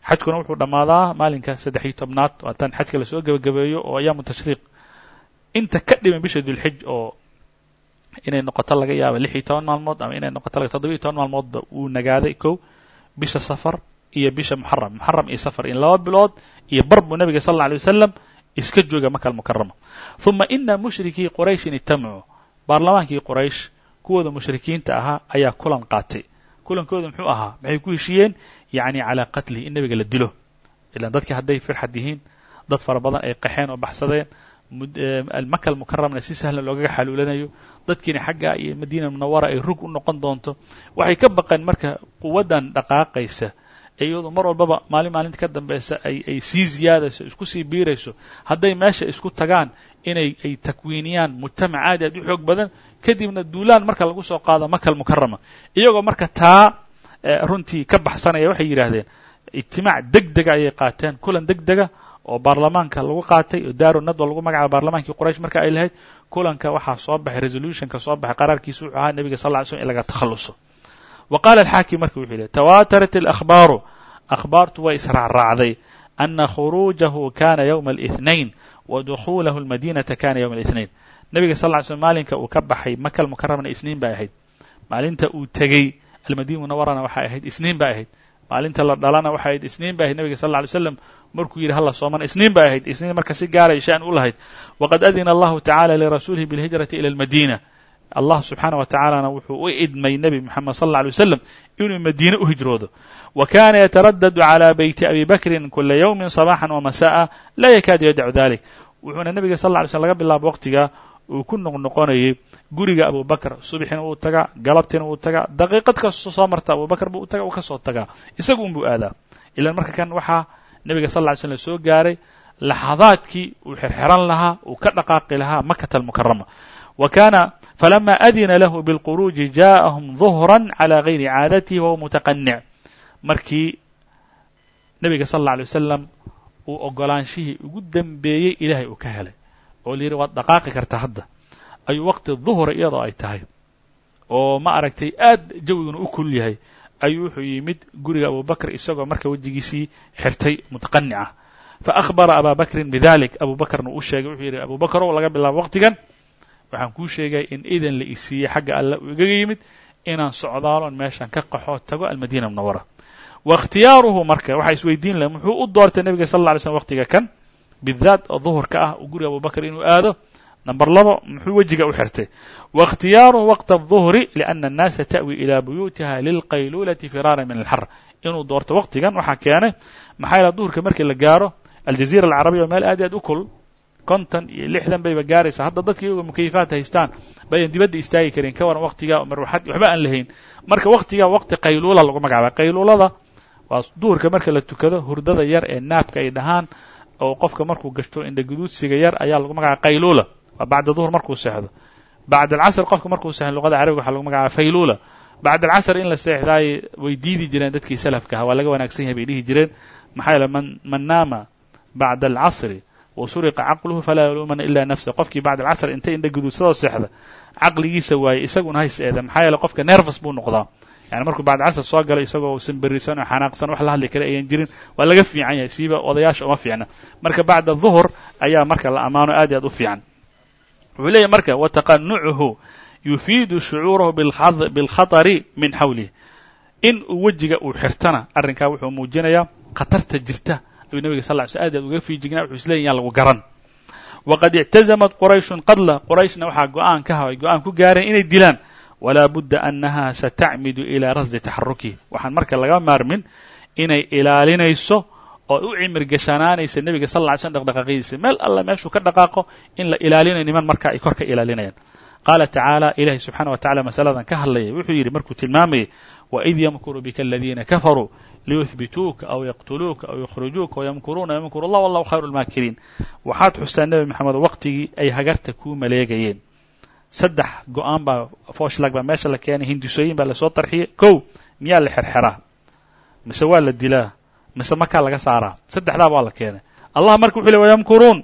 xajkuna wuxuu dhammaadaa maalinka saddex iyo tobnaad waatan xajka lasoo gebagabeeyo oo ayaamu tashriiq inta ka dhiman bisha dulxij oo inay noqoto laga yaaba lix iyo toban maalmood ama inay noqoto laga toddoba iyo toban maalmoodba wuu nagaaday kow bisha safar iyo bisha muxaram muxaram iyo safar in laba bilood iyo bar buu nabiga sal alla alay wasalam iska jooga maka almukarama huma ina mushrikii qurayshin itamacuu baarlamaankii quraysh kuwooda mushrikiinta ahaa ayaa kulan qaatay. Kulankooda muxuu ahaa? Maxay ku heshiiyeen yacni calaa qatlihi in nabiga la dilo. Ilaan dadkii hadday firxad yihiin dad fara badan ay qaxeen oo baxsadeen maka almukaramna si sahlan loogaga xaluulanayo. Dadkiina xagga iyo madiina munawara ay rug u noqon doonto. Waxay ka baqeen marka quwaddan dhaqaaqaysa iyadu mar walbaba maalin maalinta ka dambeysa ay ay sii ziyaadayso isku sii biirayso. Hadday meesha isku tagaan inay ay takwiiniyaan mujtamac aad aad u xoog badan kadibna duulaan marka lagu soo qaado maka almukarama iyagoo marka taa runtii ka baxsanaya waxay yidhaahdeen ijtimaac deg dega ayay qaateen kulan deg dega oo baarlamaanka lagu qaatay oo daaru nadwa lagu magacaabo baarlamaankii quraysh marka ay lahayd kulanka waxaa soo baxay resolutionka soo baxay qaraarkiisa wuxuu ahaa nebiga sal ly slm in laga takhalluso. Wa qaala alxaakim marka wuxuu yidhi tawaatarat alakhbaaru akhbaartu way israacraacday ana khuruujahu kana yowma alithnain wa dukhuulahu almadinata kana yowma alithnain nebiga sal ly slm maalinka uu ka baxay maka almukaramana isniin bay ahayd. Maalinta uu tegey almadiina munawarana waxay ahayd isniin bay ahayd maalinta la dhalana waxay ahayd isniin bay ahayd nebiga sal lla alay slam markuu yidhi hala soomana isniin bay ahayd. Isniin marka si gaaray shaan u lahayd. Waqad adina allahu tacala lirasuulihi bilhijrati ila almadiina allah subxaanah wa tacaalana wuxuu u idmay nebi moxamed sal alla alay wasalam inuu madiine u hijroodo. Wa kana yataradadu calى beyti abi bakrin kula yowmin صabaxan wamasa'a laa yakaadu yadacu dalik wuxuuna nebiga sal lla alay slm laga bilaabo waqtiga uu ku noqnoqonayay guriga abubakr subxina uu tagaa galabtina uu tagaa daqiiqad kastoo soo marta abubakr buu taga uu ka soo tagaa isagu un buu aadaa. Ilan marka kan waxaa nebiga sal lla ly slm soo gaaray laxadaadkii uu xerxeran lahaa uu ka dhaqaaqi lahaa makata almukarama wa kana falama adina lahu bilquruuji ja'ahum duhra calى gayri caadatihi wahuwa mutaqanic markii nebiga sal alla alay wasalam uu ogolaanshihii ugu dembeeyey ilaahay uu ka helay oo la yidhi waad dhaqaaqi kartaa hadda. Ayuu waqti duhra iyadoo ay tahay. Oo ma aragtay aad jawiguna u kul yahay. Ayuu wuxuu yimid guriga abubakr isagoo marka wejigiisii xirtay mutaqanicah fa akhbara aba bakrin bidalik abu bakrna uu sheegay wuxuu yidhi abu laga bilaabo waqtigan waxaan kuu sheegay in idan la isiiyey xagga alle uu igaga yimid inaan socdaaloon meeshan ka qaxo tago almadiina munawara wa ikhtiyaaruhu marka waxaa isweydiin laha muxuu u doortay nebiga sal alla alay slm waqtiga kan bidaat oo duhurka ah uu guriga abubakr inuu aado number labo muxuu wejiga u xirtay wa ikhtiyaaruhu waqta الظuhri liأna الnaasa ta'wi ilى buyuutiha lilqayluulati firaara min alxar inuu doorto waqtigan waxaa keenay maxaa yaele duhurka markii la gaaro aljaziira alcarabiya oo meel aad i aad u kul konton iyo lixdan bayba gaaraysaa hadda dadka iyagoo mukayifaat haystaan bayan dibadda istaagi karin ka waran waqtiga marwaxad waxba aan lahayn marka waqtiga waqti qayluula lagu magacaaba qayluulada waa duhurka marka la tukado hurdada yar ee naabka ay dhahaan oo qofka markuu gashto indhaguduudsiga yar ayaa lagu magacaaba qayluula. Waa bacda duhur markuu seexdo. Bacd alcasr qofka markuu seexdo luqada carabiga waxaa lagu magacaaba fayluula. Bacd alcasr in la seexdaaye way diidi jireen dadkii salafka aha waa laga wanaagsan yahay bay dhihi jireen. Maxaa yeele man man naama bacda alcasri wa suriqa caqluhu falaa yaluumana ila nafsa qofkii bacd alcasr intay indhaguduudsadoo seexda caqligiisa waaye isaguna hays eeda. Maxaa yeele qofka nervous buu noqdaa yani markuu bacd casr soo galay isagoo usan berisan oo xanaaqsan wax la hadli kara ayan jirin waa laga fiican yahay. Siiba odayaasha uma fiicna. Marka bacda duhur ayaa marka la ammaano aad aad u fiican. Wuxuu leeyahy marka wataqanucuhu yufiidu shucuurahu bilkhatari min xawlih in uu wejiga uu xirtana arrinkaa wuxuu muujinayaa khatarta jirta ayuu nebiga sal ly sl aad aad uga fiijignaa wuxuu isleeyahy lagu garan. Waqad ictazamat qurayshun qadla qurayshna waxaa go'aan ka hay go'aan ku gaareen inay dilaan walaa budda annaha satacmidu ilaa rasdi taxarukihi waxaan marka laga maarmin inay ilaalinayso oo u cimir gashanaanaysa nebiga sal lla ly slm dhaqdhaqaaqidiisa. Meel alla meeshuu ka dhaqaaqo in la ilaalinayo niman marka ay kor ka ilaalinayaan. Qaala tacaala ilahi subxaana wa tacala masaladan ka hadlayay. Wuxuu yidhi markuu tilmaamayay waid yamkuru bika aladiina kafaruu liyuhbituuka aw yaqtuluuka aw yukhrijuuka wayamkuruuna yamkuru allah wallahu khayru lmaakiriin waxaad xustaa nebi maxamed waqtigii ay hagarta kuu maleegayeen saddex go'aan baa foshlag baa meesha la keenay hindisooyin baa la soo tarxiyay kow miyaa la xerxeraa? Mise waa la dilaa? Mise makaa laga saaraa? Saddexdaa baa la keenay. Allah marka wuxuu ley wayamkuruun.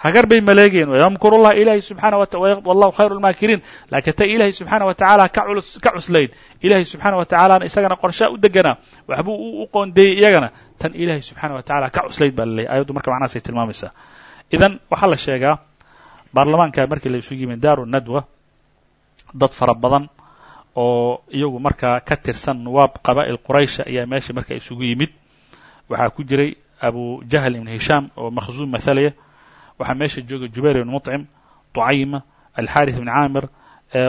Hagar bay maleegayeen wayamkuru llah ilahi subxaana wallahu khayru lmaakiriin laakiin ta ilahi subxaana wa tacaala ka cuslayd. Ilahi subxaana wa tacaalana isagana qorshaa u deganaa. Waxbuu u qoondeeyey iyagana. Tan ilahi subxaana wa tacala ka cuslayd baa laleeyahy ayaddu marka macnahaasay tilmaamaysaa. Idan waxaa la sheegaa baarlamaanka markii la isugu yimid daaru nadwa dad fara badan oo iyagu markaa ka tirsan nuwaab qabaa'il quraysha ayaa meesha marka isugu yimid. Waxaa ku jiray abu jahl ibn hishaam oo makhzuum mathalaya waxaa meesha jooga jubayr ibn muطcim ducayma alxaris ibn caamir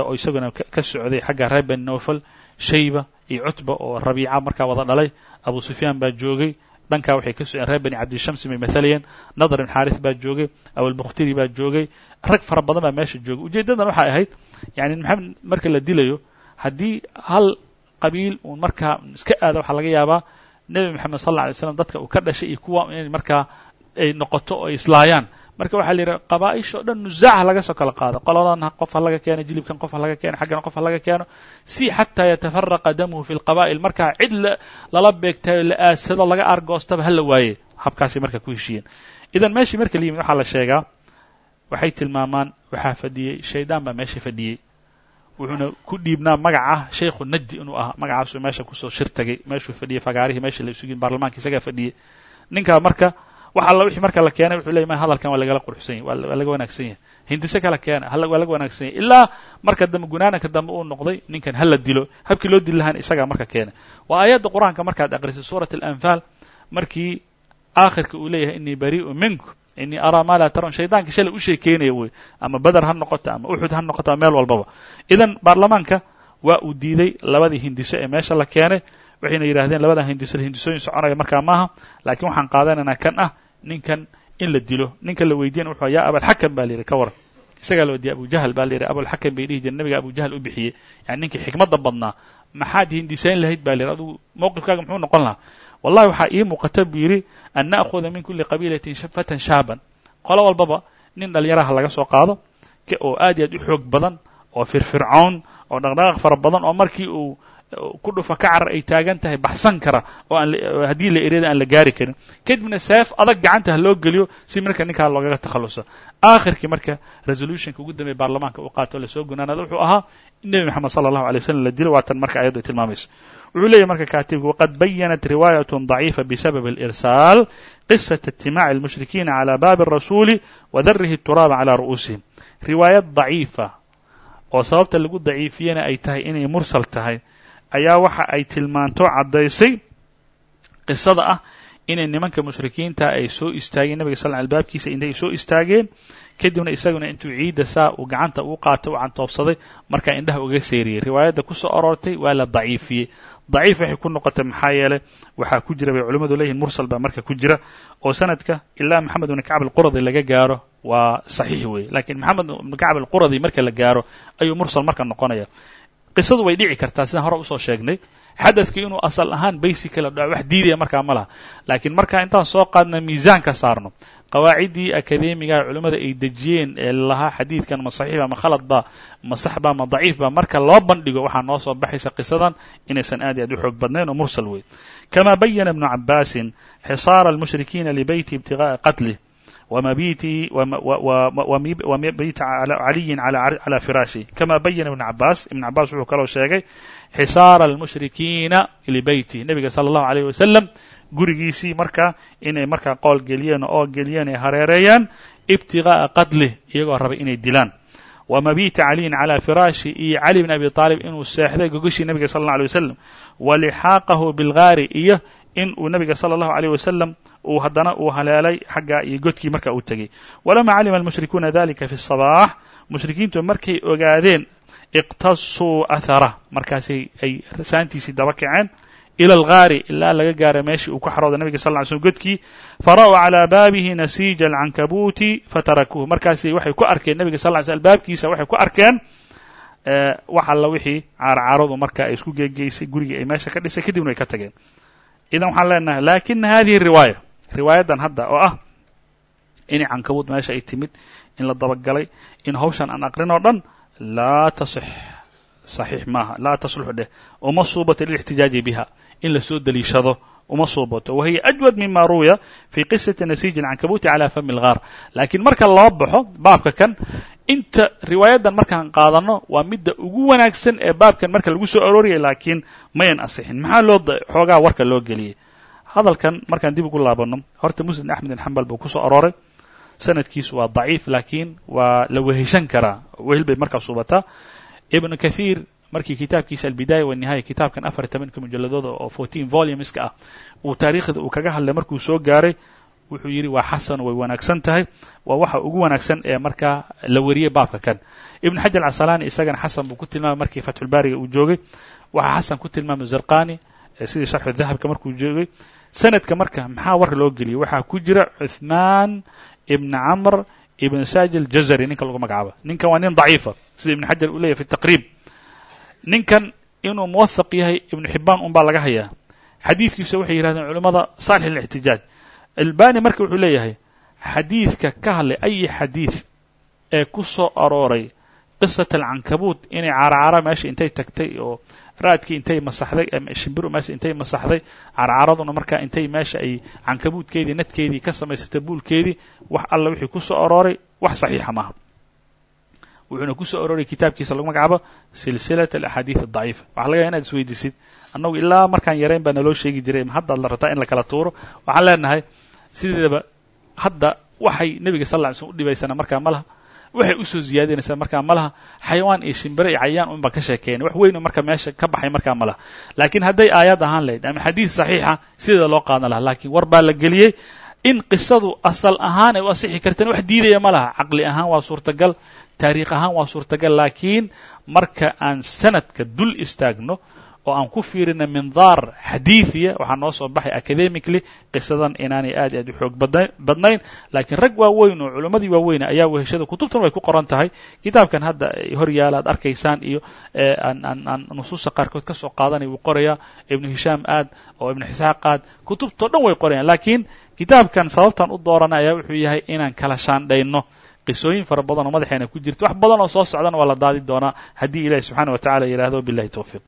oo isaguna ka socday xagga reer bani nofal shayba iyo cutba oo rabiica markaa wada dhalay. Abu sufyaan baa joogay dhankaa waxay ka socdeen reer bani cabdishamsi bay mathalayeen nadar ibn xaaris baa joogay awalbukhtiri baa joogay rag fara badan baa meesha joogay. Ujeeddadan waxay ahayd yani maxamed marka la dilayo haddii hal qabiil uun markaa iska aada waxaa laga yaabaa nebi moxamed sal alla alay slam dadka uu ka dhashay iyo kuwa inay markaa ay noqoto oo ay islaayaan marka waxaa la yidhaha qabaa'ish o dhan nusaaca laga soo kala qaado. Qoladan qof laga keeno jilibkan qof ha laga keeno xaggana qof laga keeno si xataa yatafaraqa damuhu fi lqabaa'il markaa cid lala beegtayo la aasado laga aargoostaba hala waaye. Habkaasay marka ku heshiiyeen. Idan meeshii marka la yimid waxaa la sheegaa waxay tilmaamaan waxaa fadhiyey shaydaan baa meesha fadhiyey. Wuxuuna ku dhiibnaa magaca shaykhu najdi inuu ahaa. Magacaasuu meesha ku soo shir tagay. Meeshuu fadhiyey fagaarihii meesha la isugiin baarlamaanka isagaa fadhiyey. Ninkaa marka wax alla wixii marka la keenay wuxuu ley ma hadalkan waa lagala quruxsan yahy waa laga wanaagsan yahay. Hindise kala keena waa laga wanaagsan yahy ilaa marka dambe gunaananka dambe uu noqday ninkan hala dilo. Habkii loo dili lahaan isagaa marka keena waa aayadda qur'aanka markaad aqrisay suurat alanfaal markii aakhirka uu leeyahay inii barii'u minku inii araa maa laa taron shaydaanka shalay u sheekeynaya wey ama beder ha noqoto ama uxud ha noqoto meel walbaba idan baarlamaanka waa uu diiday labadii hindiso ee meesha la keenay waxayna yidhahdeen labadan hindiso hindisooyin soconaya markaa maaha laakiin waxaan qaadanaynaa kan ah ninkan in la dilo ninkan la weydiyan wuxuu yaa abalxakam ba la yidhi ka waran. Isagaa la weydiiyey abujahal baa la yidhi abulxakam bay dhihi jireen nabiga abujahal u bixiyey. Yani ninkii xikmadda badnaa maxaad hindisayn lahayd? ba la yidhi adugu mowqifkaaga muxuu noqon lahaa. Wallahi waxaa ii muuqata buu yidhi an na'khuda min kuli qabiilatin fatan shaaban. Qolo walbaba nin dhalinyaraha laga soo qaado oo aad iyo aad u xoog badan oo firfircoon oo dhaqdhaqaaq fara badan oo markii uu ku dhufa ka carar ay taagan tahay baxsan kara oo aan haddii la eryada aan la gaari karin kadibna seef adag gacanta ha loo geliyo si marka ninkaa loogaga takhalluso aakhirkii marka resolutionka ugu dambeeye baarlamaanka uu qaato lasoo gunaanada wuxuu ahaa in nebi moxamed sala allahu alay waslm la dilo waa tan marka ayaddu ay tilmaamayso wuxuu leeyahy marka kaatibku waqad bayanat riwaayat ضaciifa bisabab اlإrsaal qisaة اجtimaaci اlmushrikiina calى baabi الrasuuli wadarihi الturaaba calى ru'uusihim riwaayad daciifa oo sababta lagu daciifiyena ay tahay inay mursal tahay ayaa waxa ay tilmaanto caddaysay qisada ah inay nimanka mushrikiinta ay soo istaageen nabiga sal albaabkiisa intay soo istaageen kadibna isaguna intuu ciidda saa uu gacanta uu qaatay u cantoobsaday markaa indhaha uga seeriyey. Riwaayadda ku soo aroortay waa la daciifiyey. Daciif waxay ku noqotay maxaa yeelay waxaa ku jira bay culimmadu leeyihiin mursal baa marka ku jira oo sanadka ilaa maxamed ibn kacb alquradi laga gaaro waa saxiix weeye. Lakiin maxamed ibn kacb alquradi marka la gaaro ayuu mursal marka noqonaya qisadu way dhici kartaa sidaan hore u soo sheegnay. Xadadkii inuu asal ahaan basicala dhaco wax diidaya markaa ma laha. Laakiin markaa intaan soo qaadna miisaan ka saarno. Qawaaciddii akademiga culimmada ay dejiyeen ee lahaa xadiidkan ma saxiiba ma khalad ba ma sax ba ma daciif ba marka loo bandhigo waxaa noo soo baxaysa qisadan inaysan aad iyo aad u xoog badnayn oo mursal wey kama bayana ibnu cabaasin xisaara almushrikiina libeyti ibtigaءi qatlih ومبيته ومبيت علي على فراشhi كما بين iبن عabاس iبن عabاس wuxuu kaloo sheegay xsاar الmuشhrikiina لبeytih nebiga slى الlaهu عليه وسلم gurigiisii marka inay markaa qool geliyeen oo geliyeen ay hareereeyaan ibtiغاءa qatlih iyagoo rabay inay dilaan ومبيta عaliyin عalى firaashi iyo cali بن abi طaalib inuu seexday gogoshii nebiga sal الlaه عليه وسلم وlxaaqahu bاlgaari iyo in uu nebiga salى الlahu عalيه wasalam uu haddana uu haleelay xagga iyo godkii marka uu tegey walama calima almushrikuuna dalika fi الصabaax mushrikiintu markay ogaadeen iqtasuu aharah markaasay ay saantiisii daba kaceen ilى اlgaari ilaa laga gaara meeshii uu ku xarooday nebiga sal ly slm godkii fara'uu calىa baabihi nasiija alcankabuuti fatarakuuhu markaasay waxay ku arkeen nebiga sal ly sl albaabkiisa waxay ku arkeen wax alla wixii caarcaaradu marka ay isku geegeysay gurigii ay meesha ka dhisay kadibna ay ka tageen idan waxaan leenahay lakina hadihi riwaaya riwaayadan hadda oo ah inay cankabuud meesha ay timid in la dabagalay in hawshan aan aqrin oo dhan laa tasix saxiix maaha laa taslux dheh uma suubato lilاxtijaaji biha in la soo deliishado uma suubato wa hiya ajwad mima ruwiya fi qisati nasiiji alcankabuuti cala fami اlgaar lakiin marka loo baxo baabka kan inta riwaayadan markaan qaadanno waa midda ugu wanaagsan ee baabkan marka lagu soo arooriyay laakiin mayan asixin maxaa loo xoogaa warka loo geliyey hadalkan markaan dib ugu laabanno horta muslim axmed bin xambal buu ku soo arooray. Sanadkiisu waa daciif laakiin waa la weheshan karaa. Wehel bay markaa suubataa ibnu kathiir markii kitaabkiisa albidaaya wanihaaya kitaabkan afar tobanka mujalladooda oo fourteen volumeska ah uu taariikhda uu kaga hadlay markuu soo gaaray wuxuu yidhi waa xasan way wanaagsan tahay. Waa waxa ugu wanaagsan ee markaa la wariyey baabka kan. Ibn xajar casalaani isagana xasan buu ku tilmaamay markii fatxulbaariga uu joogay. Waxaa xasan ku tilmaamay zarqani sidii sharxu dahabka markuu joogay. Sanadka marka maxaa war loo geliyey? Waxaa ku jira cuthmaan ibn camr ibn saji aljazari ninka lagu magacaabo. Ninkan waa nin daciifa sida ibn xajar uu leyahy fi taqriib. Ninkan inuu muwahaq yahay ibnu xibaan un baa laga hayaa. Xadiidkiisa waxay yihahdeen culimmada saalix lixtijaaj albani marka wuxuu leeyahay xadiidka ka hadlay ayi xadiid ee ku soo arooray qisat alcankabuut inay carcara meesha intay tagtay oo raadkii intay masaxday shimbiru meesha intay masaxday carcaraduna markaa intay meesha ay cankabuudkeedii nadkeedii ka samaysatay buulkeedii wax alla wixii ku soo arooray wax saxiixa maaha wuxuuna ku soo arooray kitaabkiisa lagu magacaabo silsilat alaxaadiid adaciifa waxa laga inaad isweydiisid annagu ilaa markaan yarayn baa naloo sheegi jiray ma haddaad la rabtaa in la kala tuuro? Waxaan leenahay sideedaba hadda waxay nebiga sal lla ly slm u dhibaysana markaa ma laha. Waxay u soo ziyaadinaysaa markaa ma laha. Xayawaan iyo shimbire iyo cayaan un ka sheekeyna wax weyn marka meesha ka baxay markaa ma laha. Laakiin hadday aayaad ahaan lahayd ama xadiid saxiixa sideeda loo qaadan laha. Lakiin war baa la geliyey in qisadu asal ahaan ay u asixi karteen wax diidaya ma laha. Caqli ahaan waa suurtagal. Taariikh ahaan waa suurtagal. Laakiin marka aan sanadka dul istaagno oo aan ku fiirina mindaar xadiiثiya waxaa noo soo baxay academically qisadan inaanay aad aad u xoog badnayn lakiin rag waaweyn oo culimmadii waaweyne ayaa weheshada kutubtan way ku qoran tahay. Kitaabkan hadda hor yaalla arkaysaan iyo aan nusuusta qaarkood ka soo qaadanay wuu qorayaa. Ibnu hishaam aad oo ibnu xisaaq aad kutubtao dhan way qorayaan lakiin kitaabkan sababtan u doorana ayaa wuxuu yahay inaan kala shaandhayno. Qisooyin fara badan oo madaxeena ku jirta wax badan oo soo socdana waa la daadi doonaa. Haddii ilahi subxaana wa tacala yidhahdo billahi towfiiq